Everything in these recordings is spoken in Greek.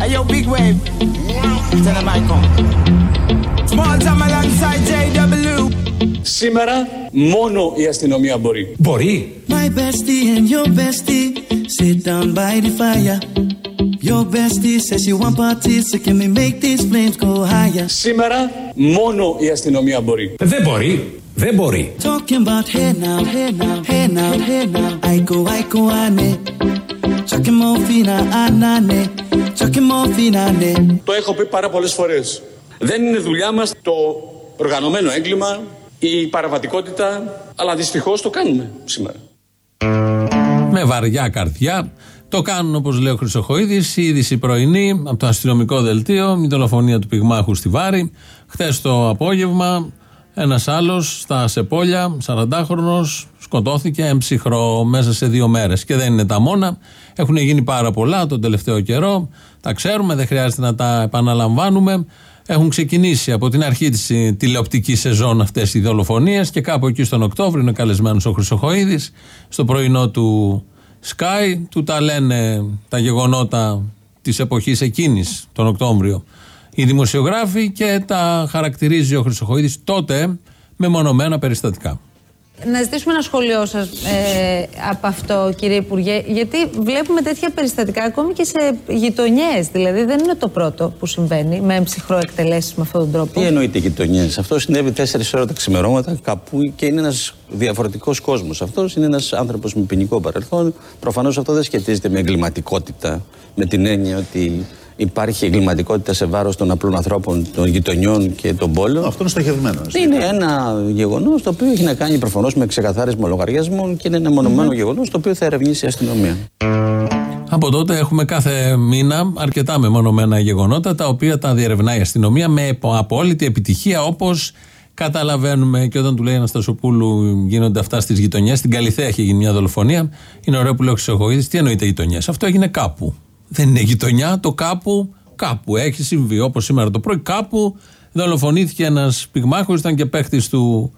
hey, yo, big wave. Tell them I come. Small time alongside JW. Σήμερα μόνο η αστυνομία μπορεί. Μπορεί. My bestie and your bestie sit down by the fire. Your bestie says you want parties, so can we make these flames go higher? Σήμερα μόνο η αστυνομία μπορεί. Δεν μπορεί. Δεν μπορεί. Talking about hey now, hey now, hey now, hey now. I go, I go, ane. Chucking Το έχω πει πάρα πολλές φορές. Δεν είναι δουλειά μας το οργανωμένο έγκλημα, η παραβατικότητα, αλλά δυστυχώς το κάνουμε σήμερα. Με βαριά καρδιά. Το κάνουν όπως λέει ο Χρυσοχοίδης, η είδηση πρωινή από το αστυνομικό δελτίο, η δολοφονία του πυγμάχου στη Βάρη. Χθες το απόγευμα, ένας άλλος στα Σεπόλια, 40χρονο, σκοτώθηκε εμψυχρό μέσα σε δύο μέρες. Και δεν είναι τα μόνα. Έχουν γίνει πάρα πολλά τον τελευταίο καιρό. Τα ξέρουμε, δεν χρειάζεται να τα επαναλαμβάνουμε. Έχουν ξεκινήσει από την αρχή της τηλεοπτικής σεζόν αυτές οι δολοφονίες και κάπου εκεί στον Οκτώβριο είναι καλεσμένος ο Χρυσοχοίδης στο πρωινό του Sky. Του τα λένε τα γεγονότα της εποχής εκείνης, τον Οκτώβριο, οι δημοσιογράφοι και τα χαρακτηρίζει ο Χρυσοχοίδης τότε με μονομένα περιστατικά. Να ζητήσουμε ένα σχολείο σας ε, από αυτό, κύριε Υπουργέ, γιατί βλέπουμε τέτοια περιστατικά ακόμη και σε γειτονιές. Δηλαδή, δεν είναι το πρώτο που συμβαίνει με ψυχρό εκτελέσεις με αυτόν τον τρόπο. Τι εννοείται γειτονιές; Αυτό συνέβη 4 ώρα τα ξημερώματα κάπου και είναι ένας διαφορετικός κόσμος. Αυτός είναι ένας άνθρωπος με ποινικό παρελθόν. Προφανώς αυτό δεν σχετίζεται με εγκληματικότητα, με την έννοια ότι υπάρχει εγκληματικότητα σε βάρος των απλών ανθρώπων, των γειτονιών και των πόλεων. Αυτό είναι στοχευμένο. Είναι ένα γεγονός το οποίο έχει να κάνει προφανώς με ξεκαθάρισμα λογαριασμών και είναι ένα μονομένο γεγονός το οποίο θα ερευνήσει η αστυνομία. Από τότε έχουμε κάθε μήνα αρκετά μεμονωμένα γεγονότα τα οποία τα διερευνάει η αστυνομία με απόλυτη επιτυχία όπως καταλαβαίνουμε και όταν του λέει Αναστασοπούλου γίνονται αυτά στις γειτονιές. Στην Καλιθέα έχει γίνει μια δολοφονία. Είναι ωραίο που λέει ο Χρυσοχοίδης. Τι εννοείται γειτονιές; Αυτό έγινε κάπου. Δεν είναι γειτονιά, το κάπου, κάπου έχει συμβεί. Όπως σήμερα το πρωί, κάπου δολοφονήθηκε ένας πυγμάχο, ήταν και παίχτης του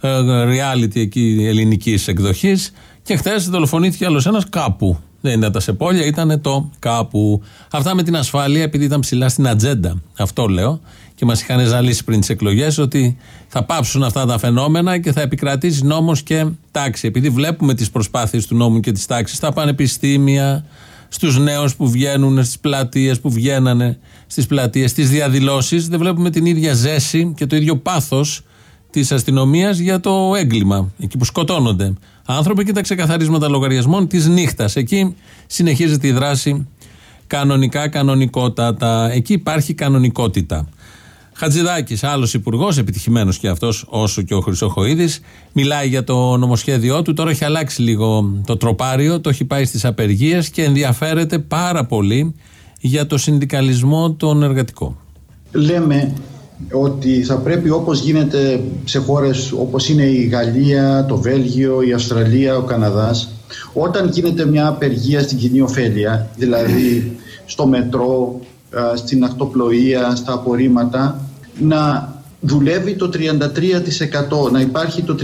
ε, reality εκεί ελληνικής εκδοχής. Και χθες δολοφονήθηκε άλλος ένας κάπου. Δεν ήταν τα σεπόλια, ήταν το κάπου. Αυτά με την ασφάλεια, επειδή ήταν ψηλά στην ατζέντα. Αυτό λέω. Και μας είχαν ζαλίσει πριν τις εκλογές ότι θα πάψουν αυτά τα φαινόμενα και θα επικρατήσει νόμος και τάξη. Επειδή βλέπουμε τις προσπάθειες του νόμου και τη τάξη στα πανεπιστήμια, στους νέους που βγαίνουν στις πλατείες, που βγαίνανε στις πλατείες, στις διαδηλώσεις, δεν βλέπουμε την ίδια ζέση και το ίδιο πάθος της αστυνομίας για το έγκλημα. Εκεί που σκοτώνονται άνθρωποι και τα ξεκαθαρίσματα λογαριασμών της νύχτας. Εκεί συνεχίζεται η δράση κανονικά, κανονικότατα. Εκεί υπάρχει κανονικότητα. Χατζηδάκης, άλλος υπουργός, επιτυχημένος και αυτός, όσο και ο Χρυσοχοίδης, μιλάει για το νομοσχέδιό του. Τώρα έχει αλλάξει λίγο το τροπάριο, το έχει πάει στις απεργίες και ενδιαφέρεται πάρα πολύ για το συνδικαλισμό των εργατικών. Λέμε ότι θα πρέπει όπως γίνεται σε χώρες όπως είναι η Γαλλία, το Βέλγιο, η Αυστραλία, ο Καναδάς όταν γίνεται μια απεργία στην κοινή ωφέλεια δηλαδή στο μετρό, στην ακτοπλοεία, στα απορρίμματα να δουλεύει το 33% να υπάρχει το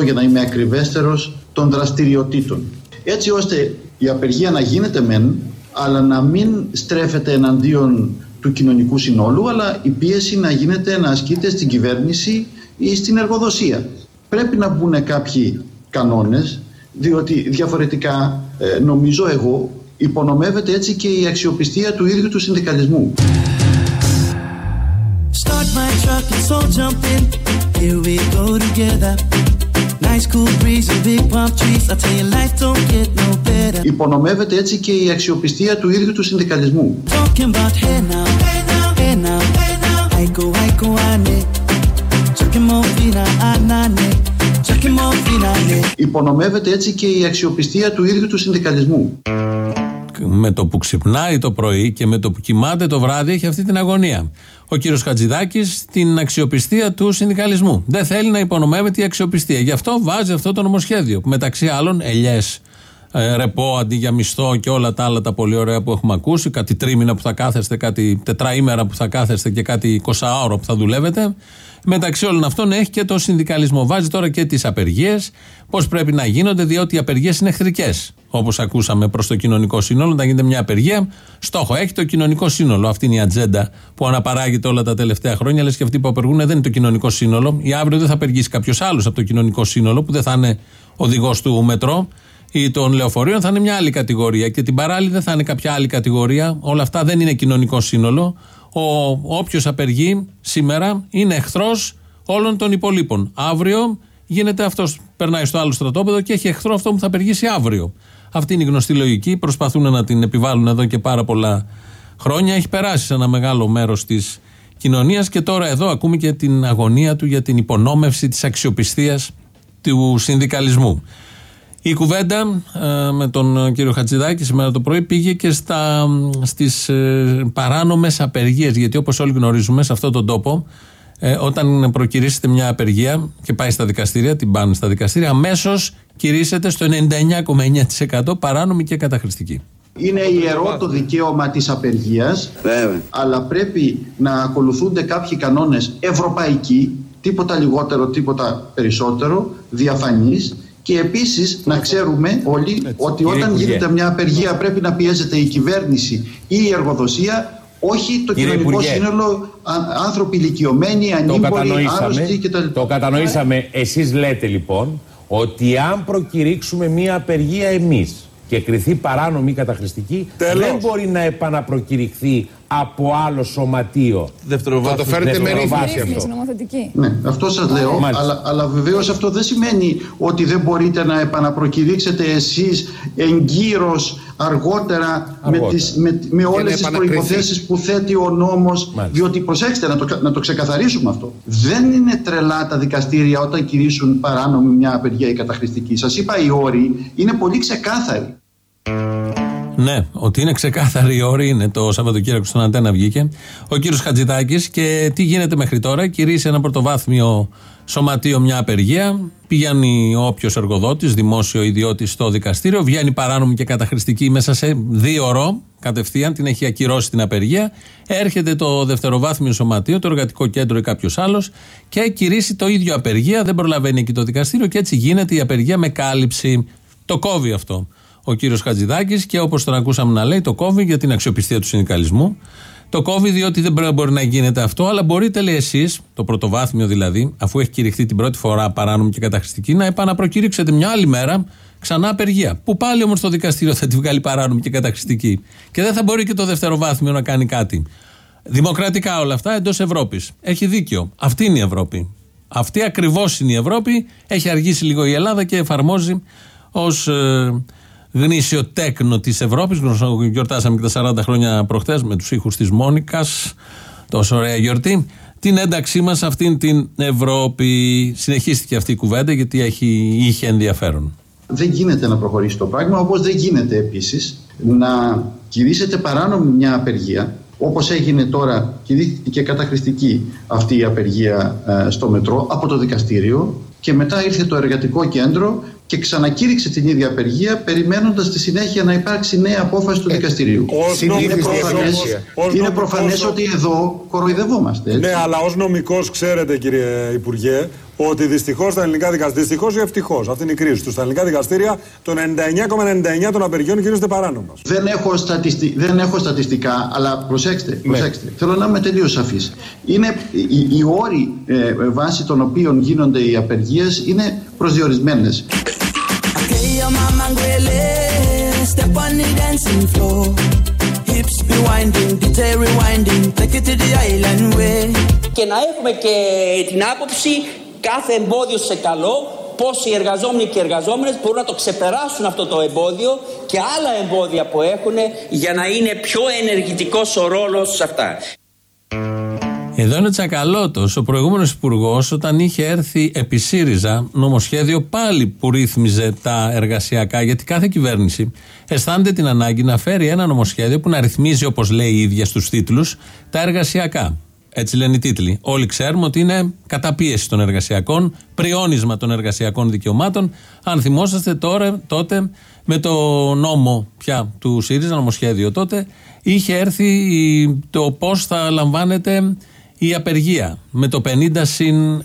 33% για να είμαι ακριβέστερος των δραστηριοτήτων έτσι ώστε η απεργία να γίνεται μεν αλλά να μην στρέφεται εναντίον του κοινωνικού συνόλου, αλλά η πίεση να γίνεται να ασκείται στην κυβέρνηση ή στην εργοδοσία. Πρέπει να μπουν κάποιοι κανόνες, διότι διαφορετικά ε, νομίζω εγώ υπονομεύεται έτσι και η αξιοπιστία του ίδιου του συνδικαλισμού. Start my truck, let's all jump in. Here we go together. Nice cool breeze and big palm trees. I tell you, life don't get no better. Υπονομεύεται έτσι και η αξιοπιστία του ίδιου του συνδικαλισμού. Talking about hey now, hey now, hey now, hey now. I go, I go, ane. Chucking more fina, anane. Chucking more fina, ane. Υπονομεύεται έτσι και η αξιοπιστία του ίδιου του συνδικαλισμού. Με το που ξυπνάει το πρωί και με το που κοιμάται το βράδυ έχει αυτή την αγωνία. Ο κύριος Χατζηδάκης την αξιοπιστία του συνδικαλισμού. Δεν θέλει να υπονομεύεται η αξιοπιστία. Γι' αυτό βάζει αυτό το νομοσχέδιο. Που μεταξύ άλλων, ελιές ε, ρεπό αντί για μισθό και όλα τα άλλα τα πολύ ωραία που έχουμε ακούσει. Κάτι τρίμηνα που θα κάθεστε, κάτι τετραήμερα που θα κάθεστε και κάτι 20 ώρα που θα δουλεύετε. Μεταξύ όλων αυτών έχει και το συνδικαλισμό. Βάζει τώρα και τις απεργίες, πώς πρέπει να γίνονται, διότι οι απεργίες είναι εχθρικές. Όπως ακούσαμε προς το κοινωνικό σύνολο, να γίνεται μια απεργία, στόχο έχει το κοινωνικό σύνολο. Αυτή είναι η ατζέντα που αναπαράγεται όλα τα τελευταία χρόνια. Λες και αυτοί που απεργούν δεν είναι το κοινωνικό σύνολο. Ή αύριο δεν θα απεργήσει κάποιος άλλος από το κοινωνικό σύνολο, που δεν θα είναι οδηγός του μετρό ή των λεωφορείων, θα είναι μια άλλη κατηγορία. Και την παράλληλη δεν θα είναι κάποια άλλη κατηγορία. Όλα αυτά δεν είναι κοινωνικό σύνολο. Ο όποιος απεργεί σήμερα είναι εχθρός όλων των υπολείπων. Αύριο γίνεται αυτός, περνάει στο άλλο στρατόπεδο και έχει εχθρό αυτό που θα απεργήσει αύριο. Αυτή είναι η γνωστή λογική. Προσπαθούν να την επιβάλλουν εδώ και πάρα πολλά χρόνια. Έχει περάσει σε ένα μεγάλο μέρος της κοινωνίας και τώρα εδώ ακούμε και την αγωνία του για την υπονόμευση της αξιοπιστίας του συνδικαλισμού. Η κουβέντα ε, με τον κύριο Χατζηδάκη σήμερα το πρωί πήγε και στα, στις ε, παράνομες απεργίες γιατί όπως όλοι γνωρίζουμε σε αυτόν τον τόπο ε, όταν προκυρήσετε μια απεργία και πάει στα δικαστήρια, την πάνε στα δικαστήρια αμέσως κηρύσσεται στο 99,9% παράνομη και καταχρηστική. Είναι ιερό το δικαίωμα της απεργίας, αλλά πρέπει να ακολουθούνται κάποιοι κανόνες ευρωπαϊκοί, τίποτα λιγότερο, τίποτα περισσότερο, διαφανείς και επίσης να ξέρουμε όλοι ότι όταν γίνεται μια απεργία πρέπει να πιέζεται η κυβέρνηση ή η εργοδοσία όχι το Κύριε κοινωνικό Υπουργέ, σύνολο, α- άνθρωποι ηλικιωμένοι, Το ανήμποροι, κατανοήσαμε. άρρωστοι κτλ. Το κατανοήσαμε. Εσείς λέτε λοιπόν ότι αν προκηρύξουμε μία απεργία εμείς και κριθεί παράνομη ή καταχρηστική, δεν μπορεί να επαναπροκηρυχθεί από άλλο σωματείο. Θα το φέρετε με Δευτεροβάθμιο ρύθμιση. αυτό. νομοθετική. Ναι, αυτό σας λέω, Μάλιστα. αλλά, αλλά βεβαίως αυτό δεν σημαίνει ότι δεν μπορείτε να επαναπροκηρύξετε εσείς εγκύρως αργότερα, με, Αργότερα. τις, με, με όλες να τις επανακριθεί. προϋποθέσεις που θέτει ο νόμος, Μάλιστα. διότι προσέξτε να το, να το ξεκαθαρίσουμε αυτό. Δεν είναι τρελά τα δικαστήρια όταν κηρύσουν παράνομη μια απεργία ή καταχρηστική. Σας είπα οι όροι είναι πολύ ξεκάθαροι. Ναι, ότι είναι ξεκάθαρη η όρη είναι το Σαββατοκύριακο στον Αντένα βγήκε. Ο κύριος Χατζητάκης και τι γίνεται μέχρι τώρα. Κηρύσσει ένα πρωτοβάθμιο σωματείο μια απεργία. Πηγαίνει όποιος εργοδότης, δημόσιο ιδιώτης στο δικαστήριο. Βγαίνει παράνομη και καταχρηστική μέσα σε δύο ώρο. Κατευθείαν την έχει ακυρώσει την απεργία. Έρχεται το δευτεροβάθμιο σωματείο, το εργατικό κέντρο ή κάποιος άλλος και κηρύσσει το ίδιο απεργία. Δεν προλαβαίνει εκεί το δικαστήριο και έτσι γίνεται η απεργία με κάλυψη. Το κόβει αυτό ο κύριος Χατζηδάκης και όπως τον ακούσαμε να λέει, το κόβει για την αξιοπιστία του συνδικαλισμού. Το κόβει διότι δεν πρέπει- μπορεί να γίνεται αυτό, αλλά μπορείτε, λέει εσείς, το πρωτοβάθμιο δηλαδή, αφού έχει κηρυχθεί την πρώτη φορά παράνομη και καταχρηστική, να επαναπροκηρύξετε μια άλλη μέρα ξανά απεργία. Που πάλι όμως το δικαστήριο θα τη βγάλει παράνομη και καταχρηστική. Και δεν θα μπορεί και το δευτεροβάθμιο να κάνει κάτι. Δημοκρατικά όλα αυτά εντός Ευρώπης. Έχει δίκιο. Αυτή είναι η Ευρώπη. Αυτή ακριβώς είναι η Ευρώπη. Έχει αργήσει λίγο η Ελλάδα και εφαρμόζει ως γνήσιο τέκνο της Ευρώπης. Γιορτάσαμε και τα 40 χρόνια προχτέ με τους ήχους της Μόνικας. Τόσο ωραία γιορτή. Την ένταξή μας σε αυτήν την Ευρώπη. Συνεχίστηκε αυτή η κουβέντα γιατί έχει, είχε ενδιαφέρον. Δεν γίνεται να προχωρήσει το πράγμα, όπως δεν γίνεται επίσης να κηρύσσεται παράνομη μια απεργία, όπως έγινε τώρα, κηρύχθηκε καταχρηστική αυτή η απεργία ε, στο μετρό από το δικαστήριο και μετά ήρθε το εργατικό κέντρο και ξανακήρυξε την ίδια απεργία περιμένοντας στη συνέχεια να υπάρξει νέα απόφαση του δικαστηρίου. ως είναι νομικός προφανές, όμως, ως είναι νομικός προφανές όμως- ότι εδώ κοροϊδευόμαστε. Έτσι. Ναι, αλλά ως νομικός ξέρετε, κύριε Υπουργέ, ότι δυστυχώς στα ελληνικά δικαστήρια, δυστυχώς ή ευτυχώς, αυτή είναι η κρίση τους, στα ελληνικά δικαστήρια το 99,99 των απεργιών γίνονται παράνομα. Δεν έχω, στατιστι... δεν έχω στατιστικά, αλλά προσέξτε, Ναι. προσέξτε. Θέλω να είμαι τελείως σαφής. Είναι οι, οι όροι ε, βάσει των οποίων γίνονται οι απεργίες είναι προσδιορισμένες. Okay, your mama ngwele, step on the dancing floor. Hips be winding, DJ rewinding, take it to the island way. και να έχουμε και την άποψη κάθε εμπόδιο σε καλό πώς οι εργαζόμενοι και οι εργαζόμενες μπορούν να το ξεπεράσουν αυτό το εμπόδιο και άλλα εμπόδια που έχουν για να είναι πιο ενεργητικός ο ρόλος σε αυτά. Εδώ είναι ο Τσακαλώτος, ο προηγούμενος υπουργός, όταν είχε έρθει επί ΣΥΡΙΖΑ νομοσχέδιο πάλι που ρύθμιζε τα εργασιακά, γιατί κάθε κυβέρνηση αισθάνεται την ανάγκη να φέρει ένα νομοσχέδιο που να ρυθμίζει, όπως λέει η ίδια στους τίτλους, τα εργασιακά. Έτσι λένε οι τίτλοι. Όλοι ξέρουμε ότι είναι καταπίεση των εργασιακών, πριόνισμα των εργασιακών δικαιωμάτων. Αν θυμόσαστε τώρα, τότε με το νόμο πια του ΣΥΡΙΖΑ, νομοσχέδιο τότε, είχε έρθει το πώς θα λαμβάνεται η απεργία. Με το 50 συν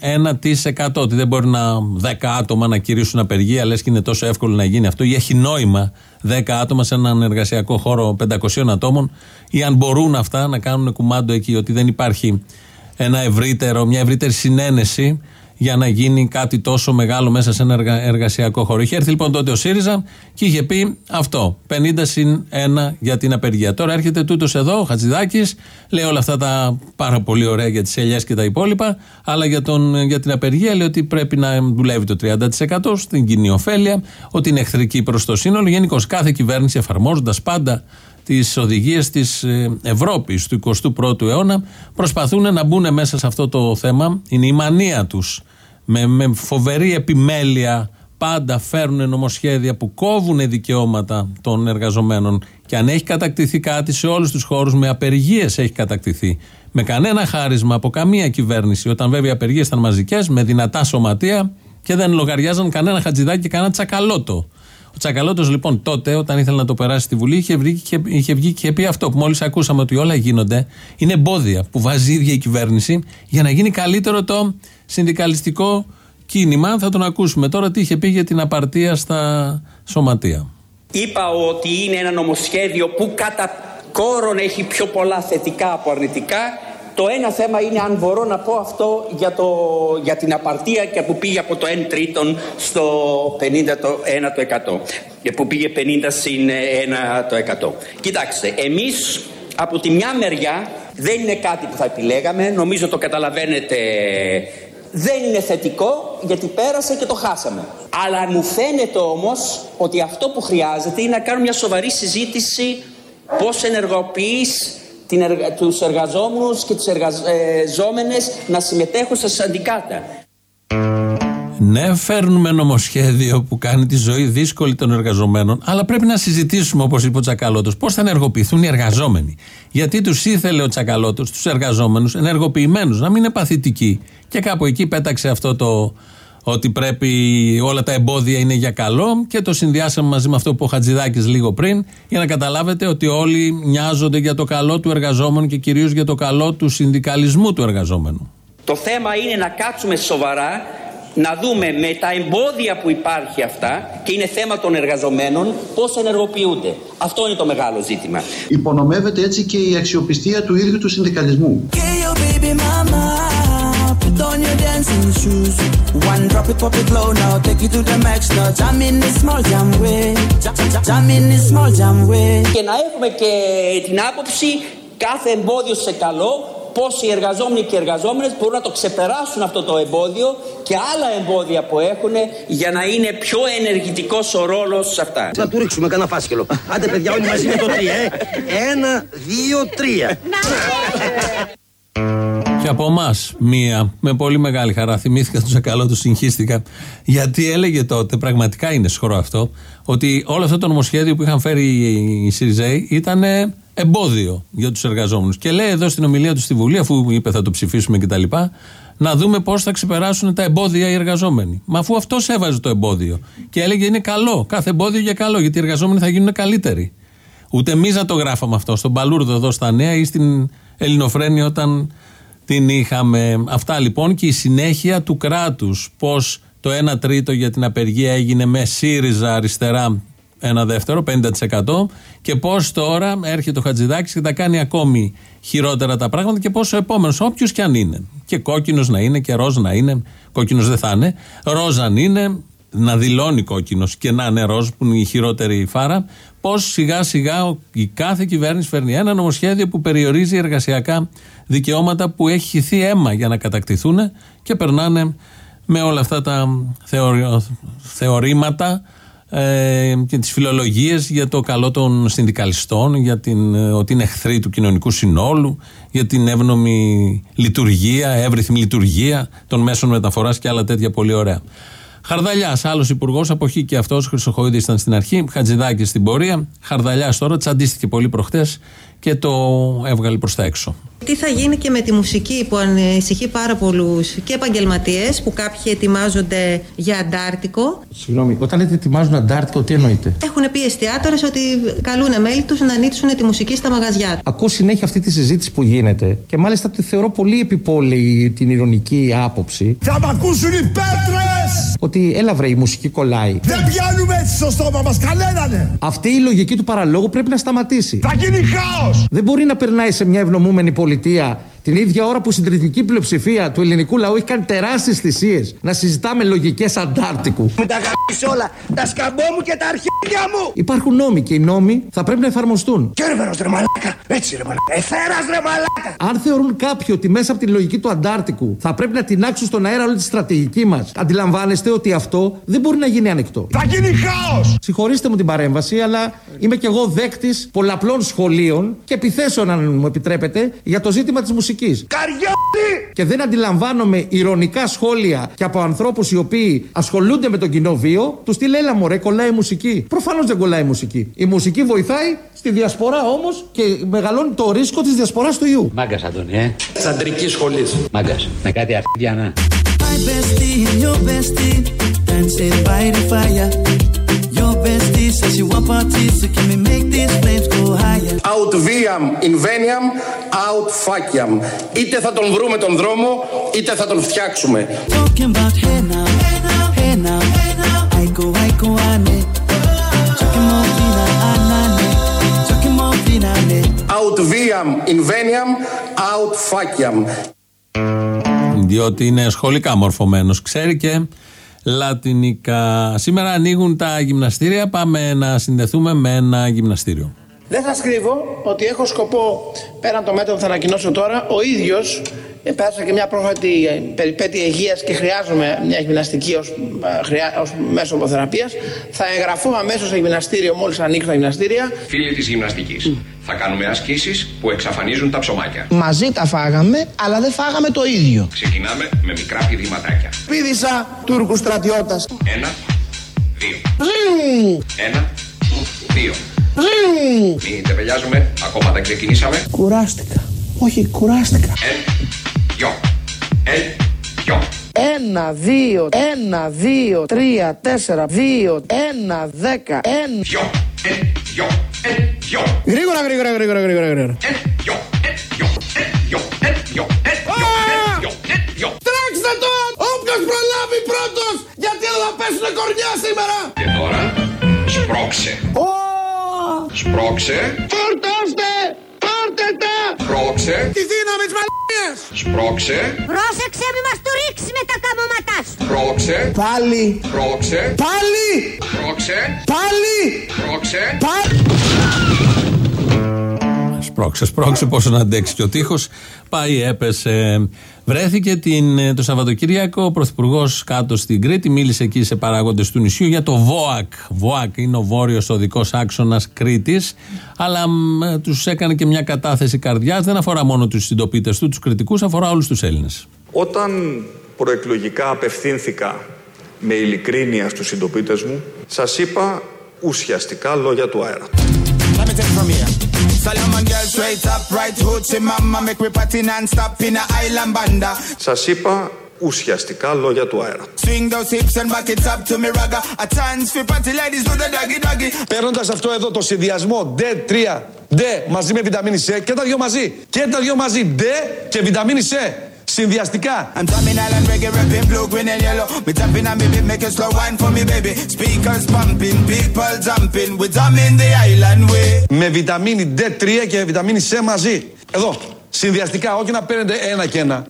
1%. Ότι δεν μπορεί να 10 άτομα να κηρύσουν απεργία, λες και είναι τόσο εύκολο να γίνει αυτό, ή έχει νόημα 10 άτομα σε έναν εργασιακό χώρο 500 ατόμων, ή αν μπορούν αυτά να κάνουν κουμάντο εκεί, ότι δεν υπάρχει ένα ευρύτερο, μια ευρύτερη συνένεση για να γίνει κάτι τόσο μεγάλο μέσα σε ένα εργασιακό χώρο. Είχε έρθει λοιπόν τότε ο ΣΥΡΙΖΑ και είχε πει αυτό. 50 συν 1 για την απεργία. Τώρα έρχεται τούτος εδώ, ο Χατζηδάκης, λέει όλα αυτά τα πάρα πολύ ωραία για τις ελιές και τα υπόλοιπα, αλλά για, τον, για την απεργία λέει ότι πρέπει να δουλεύει το 30% στην κοινή ωφέλεια, ότι είναι εχθρική προς το σύνολο. Γενικώς κάθε κυβέρνηση εφαρμόζοντας πάντα τις οδηγίες της ε, Ευρώπης του 21ου αιώνα προσπαθούν να μπουν μέσα σε αυτό το θέμα. Είναι η μανία τους. Με, με φοβερή επιμέλεια πάντα φέρουν νομοσχέδια που κόβουν δικαιώματα των εργαζομένων. Και αν έχει κατακτηθεί κάτι σε όλους τους χώρους με απεργίες έχει κατακτηθεί. Με κανένα χάρισμα από καμία κυβέρνηση. Όταν βέβαια οι απεργίες ήταν μαζικές με δυνατά σωματεία και δεν λογαριάζαν κανένα χατζηδάκι και κανένα τσακαλώτο ο Τσακαλώτος λοιπόν τότε, όταν ήθελε να το περάσει στη Βουλή, είχε, βγει και είχε βγει και πει αυτό που μόλις ακούσαμε ότι όλα γίνονται. Είναι εμπόδια που βάζει η ίδια η κυβέρνηση για να γίνει καλύτερο το συνδικαλιστικό κίνημα. Θα τον ακούσουμε τώρα τι είχε πει για την απαρτία στα σωματεία. Είπα ότι είναι ένα νομοσχέδιο που κατά κόρον έχει πιο πολλά θετικά από αρνητικά το ένα θέμα είναι αν μπορώ να πω αυτό για, το, για την απαρτία και που πήγε από το 1 τρίτον στο 50 το 1 το 100 και που πήγε 50 συν 1 το 100. Κοιτάξτε, εμείς από τη μια μεριά δεν είναι κάτι που θα επιλέγαμε, νομίζω το καταλαβαίνετε δεν είναι θετικό γιατί πέρασε και το χάσαμε. Αλλά μου φαίνεται όμως ότι αυτό που χρειάζεται είναι να κάνουμε μια σοβαρή συζήτηση πώς ενεργοποιείς την εργα... τους εργαζόμενους και τις εργαζόμενες να συμμετέχουν στα συνδικάτα. Ναι, φέρνουμε νομοσχέδιο που κάνει τη ζωή δύσκολη των εργαζομένων, αλλά πρέπει να συζητήσουμε, όπως είπε ο Τσακαλώτος, πώς θα ενεργοποιηθούν οι εργαζόμενοι. Γιατί τους ήθελε ο Τσακαλώτος, τους εργαζόμενους, ενεργοποιημένους, να μην είναι παθητικοί. Και κάπου εκεί πέταξε αυτό το ότι πρέπει όλα τα εμπόδια είναι για καλό και το συνδυάσαμε μαζί με αυτό που ο Χατζηδάκης λίγο πριν για να καταλάβετε ότι όλοι νοιάζονται για το καλό του εργαζόμενου και κυρίως για το καλό του συνδικαλισμού του εργαζόμενου. Το θέμα είναι να κάτσουμε σοβαρά να δούμε με τα εμπόδια που υπάρχει αυτά και είναι θέμα των εργαζομένων πώς ενεργοποιούνται. Αυτό είναι το μεγάλο ζήτημα. Υπονομεύεται έτσι και η αξιοπιστία του ίδιου του συνδικαλισμού. Put on your dancing shoes. One drop it, pop it low now. Take you to the max now. Jam in the small jam way. Jam in the small jam way. Και να έχουμε και την άποψη κάθε εμπόδιο σε καλό πώς οι εργαζόμενοι και οι εργαζόμενες μπορούν να το ξεπεράσουν αυτό το εμπόδιο και άλλα εμπόδια που έχουν για να είναι πιο ενεργητικός ο ρόλος σε αυτά. Να του ρίξουμε κανένα φάσκελο. Άντε παιδιά όλοι μαζί με το τρία, ε. Ένα, δύο, τρία. Και από εμάς μία, με πολύ μεγάλη χαρά, θυμήθηκα του Ακαλώτου, συγχύστηκα. Γιατί έλεγε τότε, πραγματικά είναι σχρό αυτό, ότι όλο αυτό το νομοσχέδιο που είχαν φέρει οι ΣΥΡΙΖΑΙ ήταν εμπόδιο για τους εργαζόμενους. Και λέει εδώ στην ομιλία του στη Βουλή, αφού είπε θα το ψηφίσουμε κτλ., να δούμε πώς θα ξεπεράσουν τα εμπόδια οι εργαζόμενοι. Μα αφού αυτός έβαζε το εμπόδιο. Και έλεγε είναι καλό, κάθε εμπόδιο για καλό, γιατί οι εργαζόμενοι θα γίνουν καλύτεροι. Ούτε εμεί να το γράφαμε αυτό στον Παλούρδο εδώ στα Νέα ή στην Ελληνοφρένη όταν την είχαμε. Αυτά λοιπόν και η συνέχεια του κράτους. Πώς το 1 τρίτο για την απεργία έγινε με ΣΥΡΙΖΑ αριστερά ένα δεύτερο, 50% και πώς τώρα έρχεται ο Χατζηδάκης και θα κάνει ακόμη χειρότερα τα πράγματα και πώς ο επόμενος, όποιος και αν είναι. Και κόκκινος να είναι και ροζ να είναι. Κόκκινος δεν θα είναι. Ροζ αν είναι, να δηλώνει κόκκινος και να είναι ροζ που είναι η χειρότερη φάρα. Πώς σιγά σιγά η κάθε κυβέρνηση φέρνει ένα νομοσχέδιο που περιορίζει εργασιακά δικαιώματα που έχει χυθεί αίμα για να κατακτηθούν και περνάνε με όλα αυτά τα θεωρήματα ε, και τις φιλολογίες για το καλό των συνδικαλιστών, για την, ε, ότι είναι εχθροί του κοινωνικού συνόλου, για την εύνομη λειτουργία, εύρυθμη λειτουργία των μέσων μεταφοράς και άλλα τέτοια πολύ ωραία. Χαρδαλιάς, άλλος υπουργός, από εκεί και αυτός, Χρυσοχοίδης ήταν στην αρχή, Χατζηδάκη στην πορεία. Χαρδαλιάς τώρα τσαντίστηκε πολύ προχτές και το έβγαλε προς τα έξω. Τι θα γίνει και με τη μουσική που ανησυχεί πάρα πολλούς και επαγγελματίες που κάποιοι ετοιμάζονται για Αντάρτικο; Συγγνώμη, όταν λέτε ετοιμάζουν Αντάρτικο, τι εννοείτε; Έχουν πει εστιατόρε ότι καλούν μέλη τους να ανοίξουν τη μουσική στα μαγαζιά. Ακούω συνέχεια αυτή τη συζήτηση που γίνεται και μάλιστα τη θεωρώ πολύ επιπόλαιη την ηρωνική άποψη. Θα μ' ακούσουν οι πέτρες! Ότι έλα βρε, η μουσική κολλάει. Δεν πιάνουμε έτσι στο στόμα μας κανέναν! Αυτή η λογική του παραλόγου πρέπει να σταματήσει. Θα γίνει χάος! Δεν μπορεί να περνάει σε μια ευνομούμενη πολιτεία την ίδια ώρα που η συντηρητική πλειοψηφία του ελληνικού λαού έχει κάνει τεράστιες θυσίες να συζητάμε λογικές Αντάρτικου. Με τα γαμπήσει όλα, τα σκαμπό μου και τα αρχίδια μου! Υπάρχουν νόμοι και οι νόμοι θα πρέπει να εφαρμοστούν. Κέρβερο ρε μαλάκα, έτσι ρε μαλάκα. Εθέρας ρε μαλάκα. Αν θεωρούν κάποιοι ότι μέσα από τη λογική του Αντάρτικου θα πρέπει να τεινάξουν στον αέρα όλη τη στρατηγική μας, αντιλαμβάνεστε ότι αυτό δεν μπορεί να γίνει ανεκτό. Θα γίνει χάος! Συγχωρήστε μου την παρέμβαση, αλλά είμαι κι εγώ δέκτης πολλαπλών σχολείων και επιθέσεων, αν μου επιτρέπετε, για το ζήτημα της μουσικής. Καριόλι! Και δεν αντιλαμβάνομαι ηρωνικά σχόλια και από ανθρώπους οι οποίοι ασχολούνται με τον κοινό βίο, τους τι λέει μωρέ, κολλάει η μουσική. Προφανώς δεν κολλάει η μουσική. Η μουσική βοηθάει στη διασπορά όμως και μεγαλώνει το ρίσκο της διασποράς του ιού. Μάγκας, Αντώνη, ε. Τσαντρική σχολής. Μάγκας. Με κάτι αρχίδια, να. My bestie and your bestie dancing by the fire. Your bestie says she want parties, so can we make these flames go higher? Out viam inveniam, out faciam. Είτε θα τον βρούμε τον δρόμο, είτε θα τον φτιάξουμε. Talking about hey now, hey now, hey now, hey now. I go, I go, ane. Chucking more fina, anane. Chucking more fina, ne. Out viam inveniam, out faciam. Διότι είναι σχολικά μορφωμένο, ξέρει και λατινικά. Σήμερα ανοίγουν τα γυμναστήρια. Πάμε να συνδεθούμε με ένα γυμναστήριο. Δεν θα κρύβω ότι έχω σκοπό πέραν το μέτρο που θα ανακοινώσω τώρα, ο ίδιος πέρασα και μια πρόφατη ε, περιπέτεια υγείας και χρειάζομαι μια γυμναστική ως μέσο αποθεραπεία. Θα εγγραφούμε αμέσως σε γυμναστήριο μόλις ανοίξουν τα γυμναστήρια. Φίλοι της γυμναστικής, θα κάνουμε ασκήσεις που εξαφανίζουν τα ψωμάκια. Μαζί τα φάγαμε, αλλά δεν φάγαμε το ίδιο. Ξεκινάμε με μικρά πηδηματάκια. Πήδησα Τούρκους στρατιώτας. Ένα, δύο. Ένα, δύο. Μην τεπελιάζουμε, ακόμα δεν ξεκινήσαμε. Κουράστηκα. Όχι, κουράστηκα. Εν, δυο. Εν, δυο. Ένα, δύο, ένα, δύο, τρία, τέσσερα, δύο, ένα, δέκα, εν. Δυο. Εν, δυο. Εν, δυο. Γρήγορα, γρήγορα, γρήγορα, γρήγορα, γρήγορα. Εν, δυο. Εν, δυο. Εν, δυο. Εν, δυο. Εν, δυο. Εν, δυο. Εν, δυο. Τρέξτε το! Όποιος προλάβει πρώτος! Γιατί δεν θα πέσουν κορνιά σήμερα! Και τώρα, σπρώξε. Σπρώξε. Φορτώστε! Πάρτε τα! Σπρώξε. Τη δύναμη της μαλακίας! Σπρώξε. Πρόσεξε μη μας το ρίξεις με τα καμώματά σου. Σπρώξε. Πάλι! Σπρώξε. Πάλι! Σπρώξε. Πάλι! Σπρώξε. Πάλι! Σπρώξε, σπρώξε, πόσο να αντέξει και ο τείχος. Πάει, έπεσε. Βρέθηκε την, το Σαββατοκύριακο ο Πρωθυπουργός κάτω στην Κρήτη. Μίλησε εκεί σε παράγοντες του νησιού για το ΒΟΑΚ. ΒΟΑΚ είναι ο βόρειος οδικός άξονας Κρήτης. Αλλά τους έκανε και μια κατάθεση καρδιάς. Δεν αφορά μόνο τους συντοπίτες του, τους κριτικούς, αφορά όλους τους Έλληνες. Όταν προεκλογικά απευθύνθηκα με ειλικρίνεια στους συντοπίτες μου, σας είπα ουσιαστικά λόγια του αέρα. Let me take it from here. Solomon girl straight up, right hoochie mama, make we party non-stop in a island banda. Σας είπα ουσιαστικά λόγια του αέρα. Swing those hips and back it up to me ragga. A chance for party ladies do the doggy doggy. Παίρνοντα αυτό εδώ το συνδυασμό D3, D μαζί με βιταμίνη C και τα δυο μαζί. Και τα δυο μαζί, D και βιταμίνη C. Συνδυαστικά. I'm drumming island reggae, rapping blue, green and yellow. Me tapping on me beat, make a slow wine for me, baby. Speakers pumping, people jumping. We drumming the island way. Με βιταμίνη D3 και βιταμίνη C μαζί. Εδώ. Συνδυαστικά, όχι να παίρνετε ένα και ένα.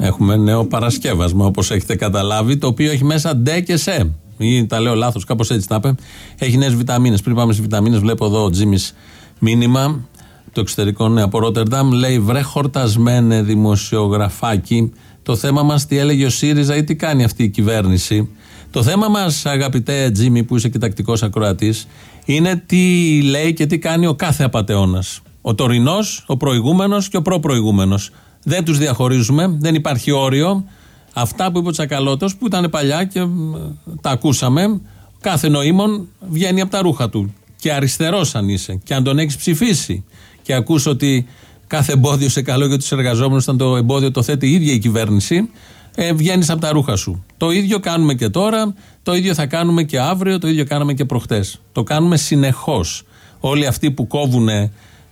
Έχουμε νέο παρασκεύασμα όπως έχετε καταλάβει, το οποίο έχει μέσα D και C. Ή τα λέω λάθος, κάπως έτσι τα είπε. Έχει νέες βιταμίνες. Πριν πάμε στις βιταμίνες, βλέπω εδώ ο Τζίμις μήνυμα. Το εξωτερικό ναι, από Ρότερνταμ λέει βρε χορτασμένε δημοσιογραφάκι. Το θέμα μας τι έλεγε ο ΣΥΡΙΖΑ ή τι κάνει αυτή η κυβέρνηση. Το θέμα μας, αγαπητέ Τζίμι, που είσαι και τακτικό ακροατής, είναι τι λέει και τι κάνει ο κάθε απαταιώνας. Ο τωρινός, ο προηγούμενος και ο προπροηγούμενος. Δεν τους διαχωρίζουμε, δεν υπάρχει όριο. Αυτά που είπε ο Τσακαλώτος που ήταν παλιά και μ, τα ακούσαμε. Κάθε νοήμων βγαίνει από τα ρούχα του. Και αριστερός αν είσαι. Και αν τον έχεις ψηφίσει. Και ακούς ότι κάθε εμπόδιο σε καλό για τους εργαζόμενους ήταν το εμπόδιο το θέτει η ίδια η κυβέρνηση. Ε, βγαίνεις από τα ρούχα σου. Το ίδιο κάνουμε και τώρα. Το ίδιο θα κάνουμε και αύριο. Το ίδιο κάναμε και προχτές. Το κάνουμε συνεχώς. Όλοι αυτοί που κόβουν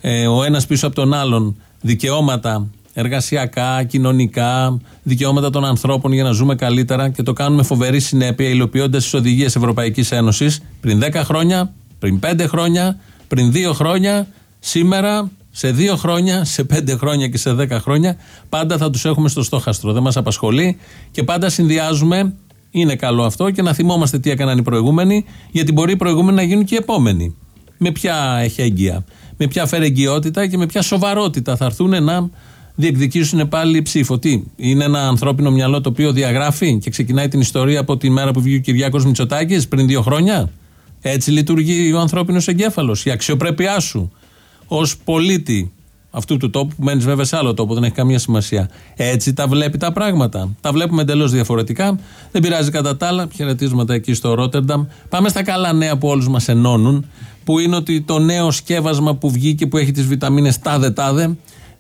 ε, ο ένας πίσω από τον άλλον δικαιώματα εργασιακά, κοινωνικά, δικαιώματα των ανθρώπων για να ζούμε καλύτερα και το κάνουμε φοβερή συνέπεια υλοποιώντας τις οδηγίες Ευρωπαϊκής Ένωσης πριν 10 χρόνια, πριν 5 χρόνια, πριν 2 χρόνια, σήμερα, σε 2 χρόνια, σε 5 χρόνια και σε 10 χρόνια. Πάντα θα τους έχουμε στο στόχαστρο. Δεν μας απασχολεί και πάντα συνδυάζουμε. Είναι καλό αυτό και να θυμόμαστε τι έκαναν οι προηγούμενοι, γιατί μπορεί οι προηγούμενοι να γίνουν και οι επόμενοι. Με ποια εχέγγυα, με ποια φερεγγιότητα και με ποια σοβαρότητα θα έρθουν να διεκδικήσουν πάλι ψήφο. Τι, είναι ένα ανθρώπινο μυαλό το οποίο διαγράφει και ξεκινάει την ιστορία από τη μέρα που βγήκε ο Κυριάκος Μητσοτάκης πριν δύο χρόνια. Έτσι λειτουργεί ο ανθρώπινος εγκέφαλος, η αξιοπρέπειά σου ως πολίτη αυτού του τόπου, που μένεις βέβαια σε άλλο τόπο, δεν έχει καμία σημασία. Έτσι τα βλέπει τα πράγματα. Τα βλέπουμε εντελώς διαφορετικά. Δεν πειράζει κατά τα άλλα. Χαιρετίσματα εκεί στο Ρότερνταμ. Πάμε στα καλά νέα που όλους μας ενώνουν. Που είναι ότι το νέο σκεύασμα που βγήκε που έχει τις βιταμίνες τάδε τάδε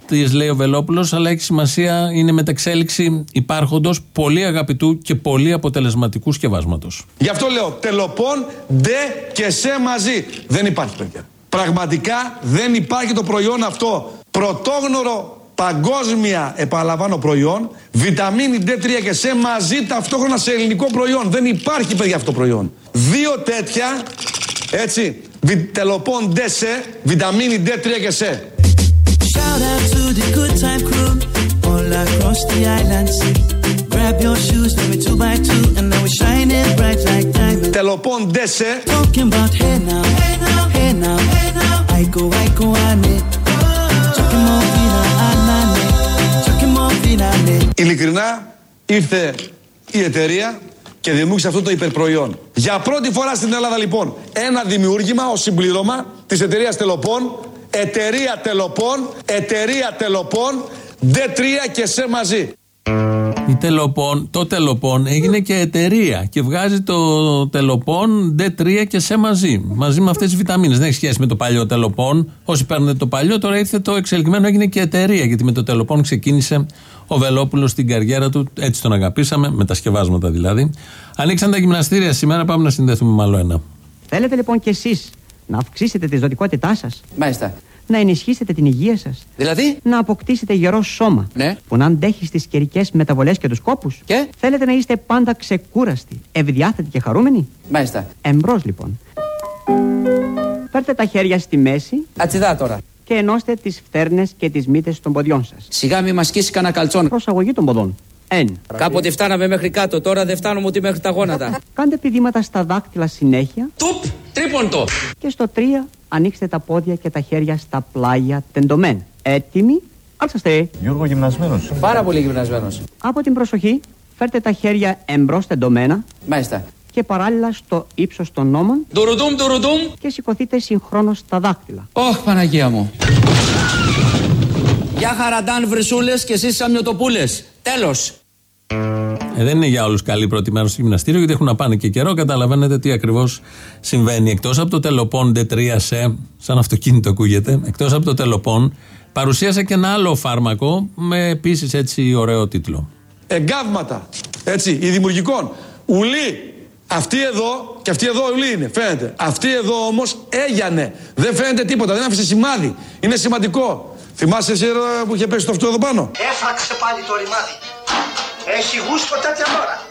τις λέει ο Βελόπουλος, αλλά έχει σημασία, είναι μεταξέλιξη υπάρχοντος πολύ αγαπητού και πολύ αποτελεσματικού σκευάσματος. Γι' αυτό λέω τελοπών, ντε και σε μαζί. Δεν υπάρχει παιδιά. Πραγματικά δεν υπάρχει το προϊόν αυτό. Πρωτόγνωρο παγκόσμια, επαναλαμβάνω, προϊόν. Βιταμίνη D3 και σε μαζί ταυτόχρονα σε ελληνικό προϊόν. Δεν υπάρχει παιδιά αυτό το προϊόν. Δύο τέτοια, έτσι, βι, τελοπών D σε, βιταμίνη D3 και σε. Shout out to the good time crew all across the island sea. Grab your shoes, let me two by two, and now we're shining bright like diamonds. Τελοπών ντες σε, Talking about hey now, hey now, hey now, hey now. I go, I go, ane. Chucking more fina, anane. Chucking more fina, ane. ειλικρινά ήρθε η εταιρεία και δημιούργησε αυτό το υπερπροϊόν. Για πρώτη φορά στην Ελλάδα λοιπόν ένα δημιούργημα ως συμπλήρωμα της εταιρείας Τελοπών, εταιρεία Τελοπών, εταιρεία Τελοπών, D3 και σε μαζί. Η τελοπών, το τελοπών έγινε και εταιρεία και βγάζει το τελοπών D3 και σε μαζί. Μαζί με αυτές τις βιταμίνες. Δεν έχει σχέση με το παλιό τελοπών. Όσοι παίρνουν το παλιό, τώρα ήρθε το εξελιγμένο, έγινε και εταιρεία. Γιατί με το τελοπών ξεκίνησε ο Βελόπουλος στην καριέρα του. Έτσι τον αγαπήσαμε, με τα σκευάσματα δηλαδή. Ανοίξαν τα γυμναστήρια σήμερα, πάμε να συνδεθούμε με άλλο ένα. Θέλετε λοιπόν κι εσείς να αυξήσετε τη ζωτικότητά σας; Μάλιστα. Να ενισχύσετε την υγεία σας. Δηλαδή; Να αποκτήσετε γερό σώμα. Ναι. Που να αντέχει στις καιρικές μεταβολές και τους κόπους. Και; Θέλετε να είστε πάντα ξεκούραστοι, ευδιάθετοι και χαρούμενοι; Μάλιστα. Εμπρός λοιπόν. Φέρτε τα χέρια στη μέση Ατσιδά τώρα. και ενώστε τις φτέρνες και τις μύτες των ποδιών σας. Σιγά μη μα σκίσει κανένα καλτσόν. Προσαγωγή των ποδών. Εν. Κάποτε φτάναμε μέχρι κάτω, τώρα δεν φτάνουμε ούτε μέχρι τα γόνατα. Κάντε πηδήματα στα δάκτυλα συνέχεια. Τουπ, τρίποντο. Και στο 3 ανοίξτε τα πόδια και τα χέρια στα πλάγια τεντωμένα. Έτοιμοι; Άλσαστε. Γιώργο γυμνασμένος. Πάρα πολύ γυμνασμένος. Από την προσοχή, φέρτε τα χέρια εμπρός τεντωμένα Μάλιστα. και παράλληλα στο ύψος των νόμων Ντουρουδούμ, ντουρουδούμ. και σηκωθείτε συγχρόνως στα δάκτυλα. Ωχ, Παναγία μου. Γεια χαραντάν βρυσούλες και εσείς σαμιωτοπούλες. Τέλος. Ε, δεν είναι για όλους καλή πρώτη μέρα στο γυμναστήριο, γιατί έχουν να πάνε και καιρό. Καταλαβαίνετε τι ακριβώς συμβαίνει. Εκτός από το τελοπών D3 σε, σαν αυτοκίνητο ακούγεται, εκτός από το τελοπών, παρουσίασε και ένα άλλο φάρμακο με επίσης έτσι ωραίο τίτλο. Εγκάβματα, έτσι, η δημιουργικών. Ουλή, αυτή εδώ και αυτή εδώ ουλή είναι, φαίνεται. Αυτή εδώ όμως έγιανε. Δεν φαίνεται τίποτα, δεν άφησε σημάδι. Είναι σημαντικό. Θυμάσαι εσύ ρε, που είχε πέσει το αυτό εδώ πάνω; Έφραξε πάλι το ρημάδι. Έχει γούστο τέτοια ώρα.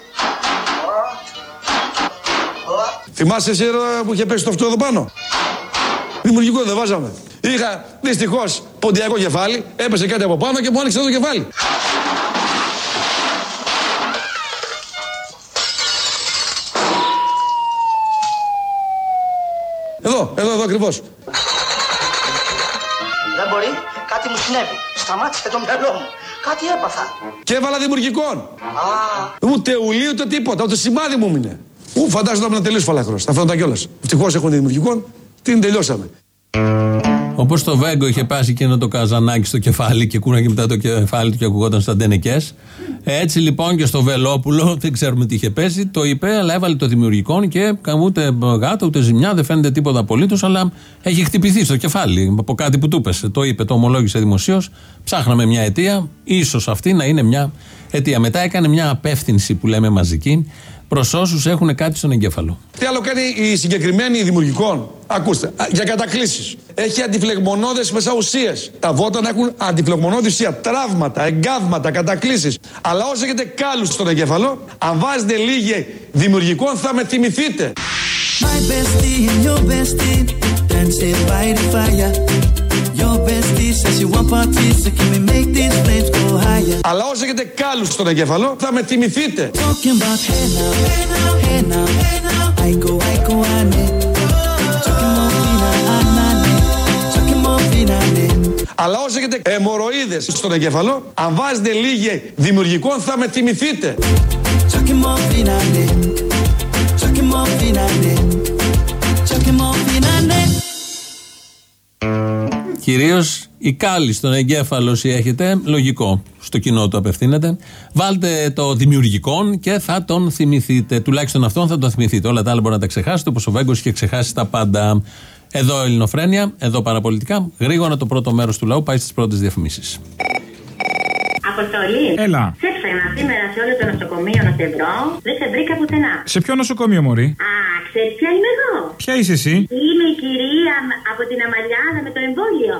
Θυμάσαι εσύ ρε, που είχε πέσει το αυτό εδώ πάνω; Δημιουργικό δεν βάζαμε. Είχα δυστυχώς ποντιακό κεφάλι, έπεσε κάτι από πάνω και μου άνοιξε το κεφάλι. Εδώ, εδώ, εδώ ακριβώς. Δεν μπορεί, κάτι μου συνέβη. Σταμάτησε το μυαλό μου. Κάτι έπαθα. Και έβαλα δημιουργικών. Α, Ούτε ουλή ούτε τίποτα, ούτε σημάδι μου έμεινε. Ου, φαντάζομαι να ήμουν τελείως φαλακρό. Θα φαίνονταν κιόλας. Ευτυχώς έχουν δημιουργικών, την τελειώσαμε. Όπως το Βέγκο είχε πάσει και ένα το καζανάκι στο κεφάλι και κούναγε μετά το κεφάλι του και ακουγόταν σαν τενεκέ. Έτσι λοιπόν και στο Βελόπουλο, δεν ξέρουμε τι είχε πέσει, το είπε, αλλά έβαλε το δημιουργικό και ούτε γάτο ούτε ζημιά, δεν φαίνεται τίποτα απολύτως, αλλά έχει χτυπηθεί στο κεφάλι από κάτι που του έπεσε. Το είπε, το ομολόγησε δημοσίως. Ψάχναμε μια αιτία, ίσως αυτή να είναι μια αιτία. Μετά έκανε μια απεύθυνση που λέμε μαζική προς όσους έχουν κάτι στον εγκέφαλο. Τι άλλο κάνει η συγκεκριμένη δημιουργικών. Ακούστε, α, για κατακλήσεις. Έχει αντιφλεγμονώδες μέσα ουσίε. Τα βόταν έχουν αντιφλεγμονώδη ουσία. Τραύματα, εγκάβματα, κατακλήσεις. Αλλά όσο έχετε κάλους στον εγκέφαλο, αν βάζετε λίγη δημιουργικών θα με θυμηθείτε. My bestie and your bestie dancing by the fire. Αλλά όσο έχετε κάλους στον εγκέφαλο θα με θυμηθείτε. Talking about hey now, hey now, hey now, hey now. I go, I go, I need. Talking more fina, anane. Talking more fina, ne. Αλλά όσο έχετε αιμορροίδες στον εγκέφαλο, αν βάζετε λίγη δημιουργικών θα με θυμηθείτε. Κυρίως η κάλλη στον εγκέφαλο, όσοι έχετε, λογικό. Στο κοινό του απευθύνεται. Βάλτε το δημιουργικό και θα τον θυμηθείτε. Τουλάχιστον αυτόν θα τον θυμηθείτε. Όλα τα άλλα μπορεί να τα ξεχάσετε, όπως ο Βέγκος είχε ξεχάσει τα πάντα. Εδώ Ελληνοφρένια, εδώ παραπολιτικά. Γρήγορα το πρώτο μέρος του λαού πάει στις πρώτες διαφημίσεις. Αποστολή. Έλα. Σε έψαχνα σήμερα σε όλο το νοσοκομείο να σε βρω. Δεν σε βρήκα πουθενά. Σε ποιο νοσοκομείο, Μωρή; Α, ξέρεις ποια είμαι εγώ; Ποια είσαι εσύ; Είμαι η κυρία από την Αμαλιάδα με το εμβόλιο.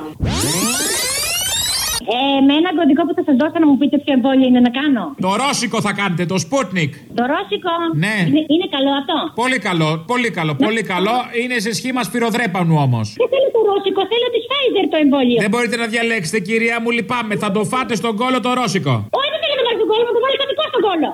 Ε, με ένα κωδικό που θα σας δώσω να μου πείτε ποιο εμβόλιο είναι να κάνω. Το ρώσικο θα κάνετε, το Sputnik. Το ρώσικο; Ναι. Είναι, είναι καλό αυτό; Πολύ καλό, πολύ καλό, πολύ καλό. Είναι σε σχήμα σπυροδρέπανου όμως. Δεν θέλω το ρώσικο, θέλω τη Pfizer το εμβόλιο. Δεν μπορείτε να διαλέξετε, κυρία μου, λυπάμαι. Θα το φάτε στον κόλο το ρώσικο. Όχι, δεν θέλω να βάλει στον κόλλο, να το βάλει κωδικό στον κόλλο.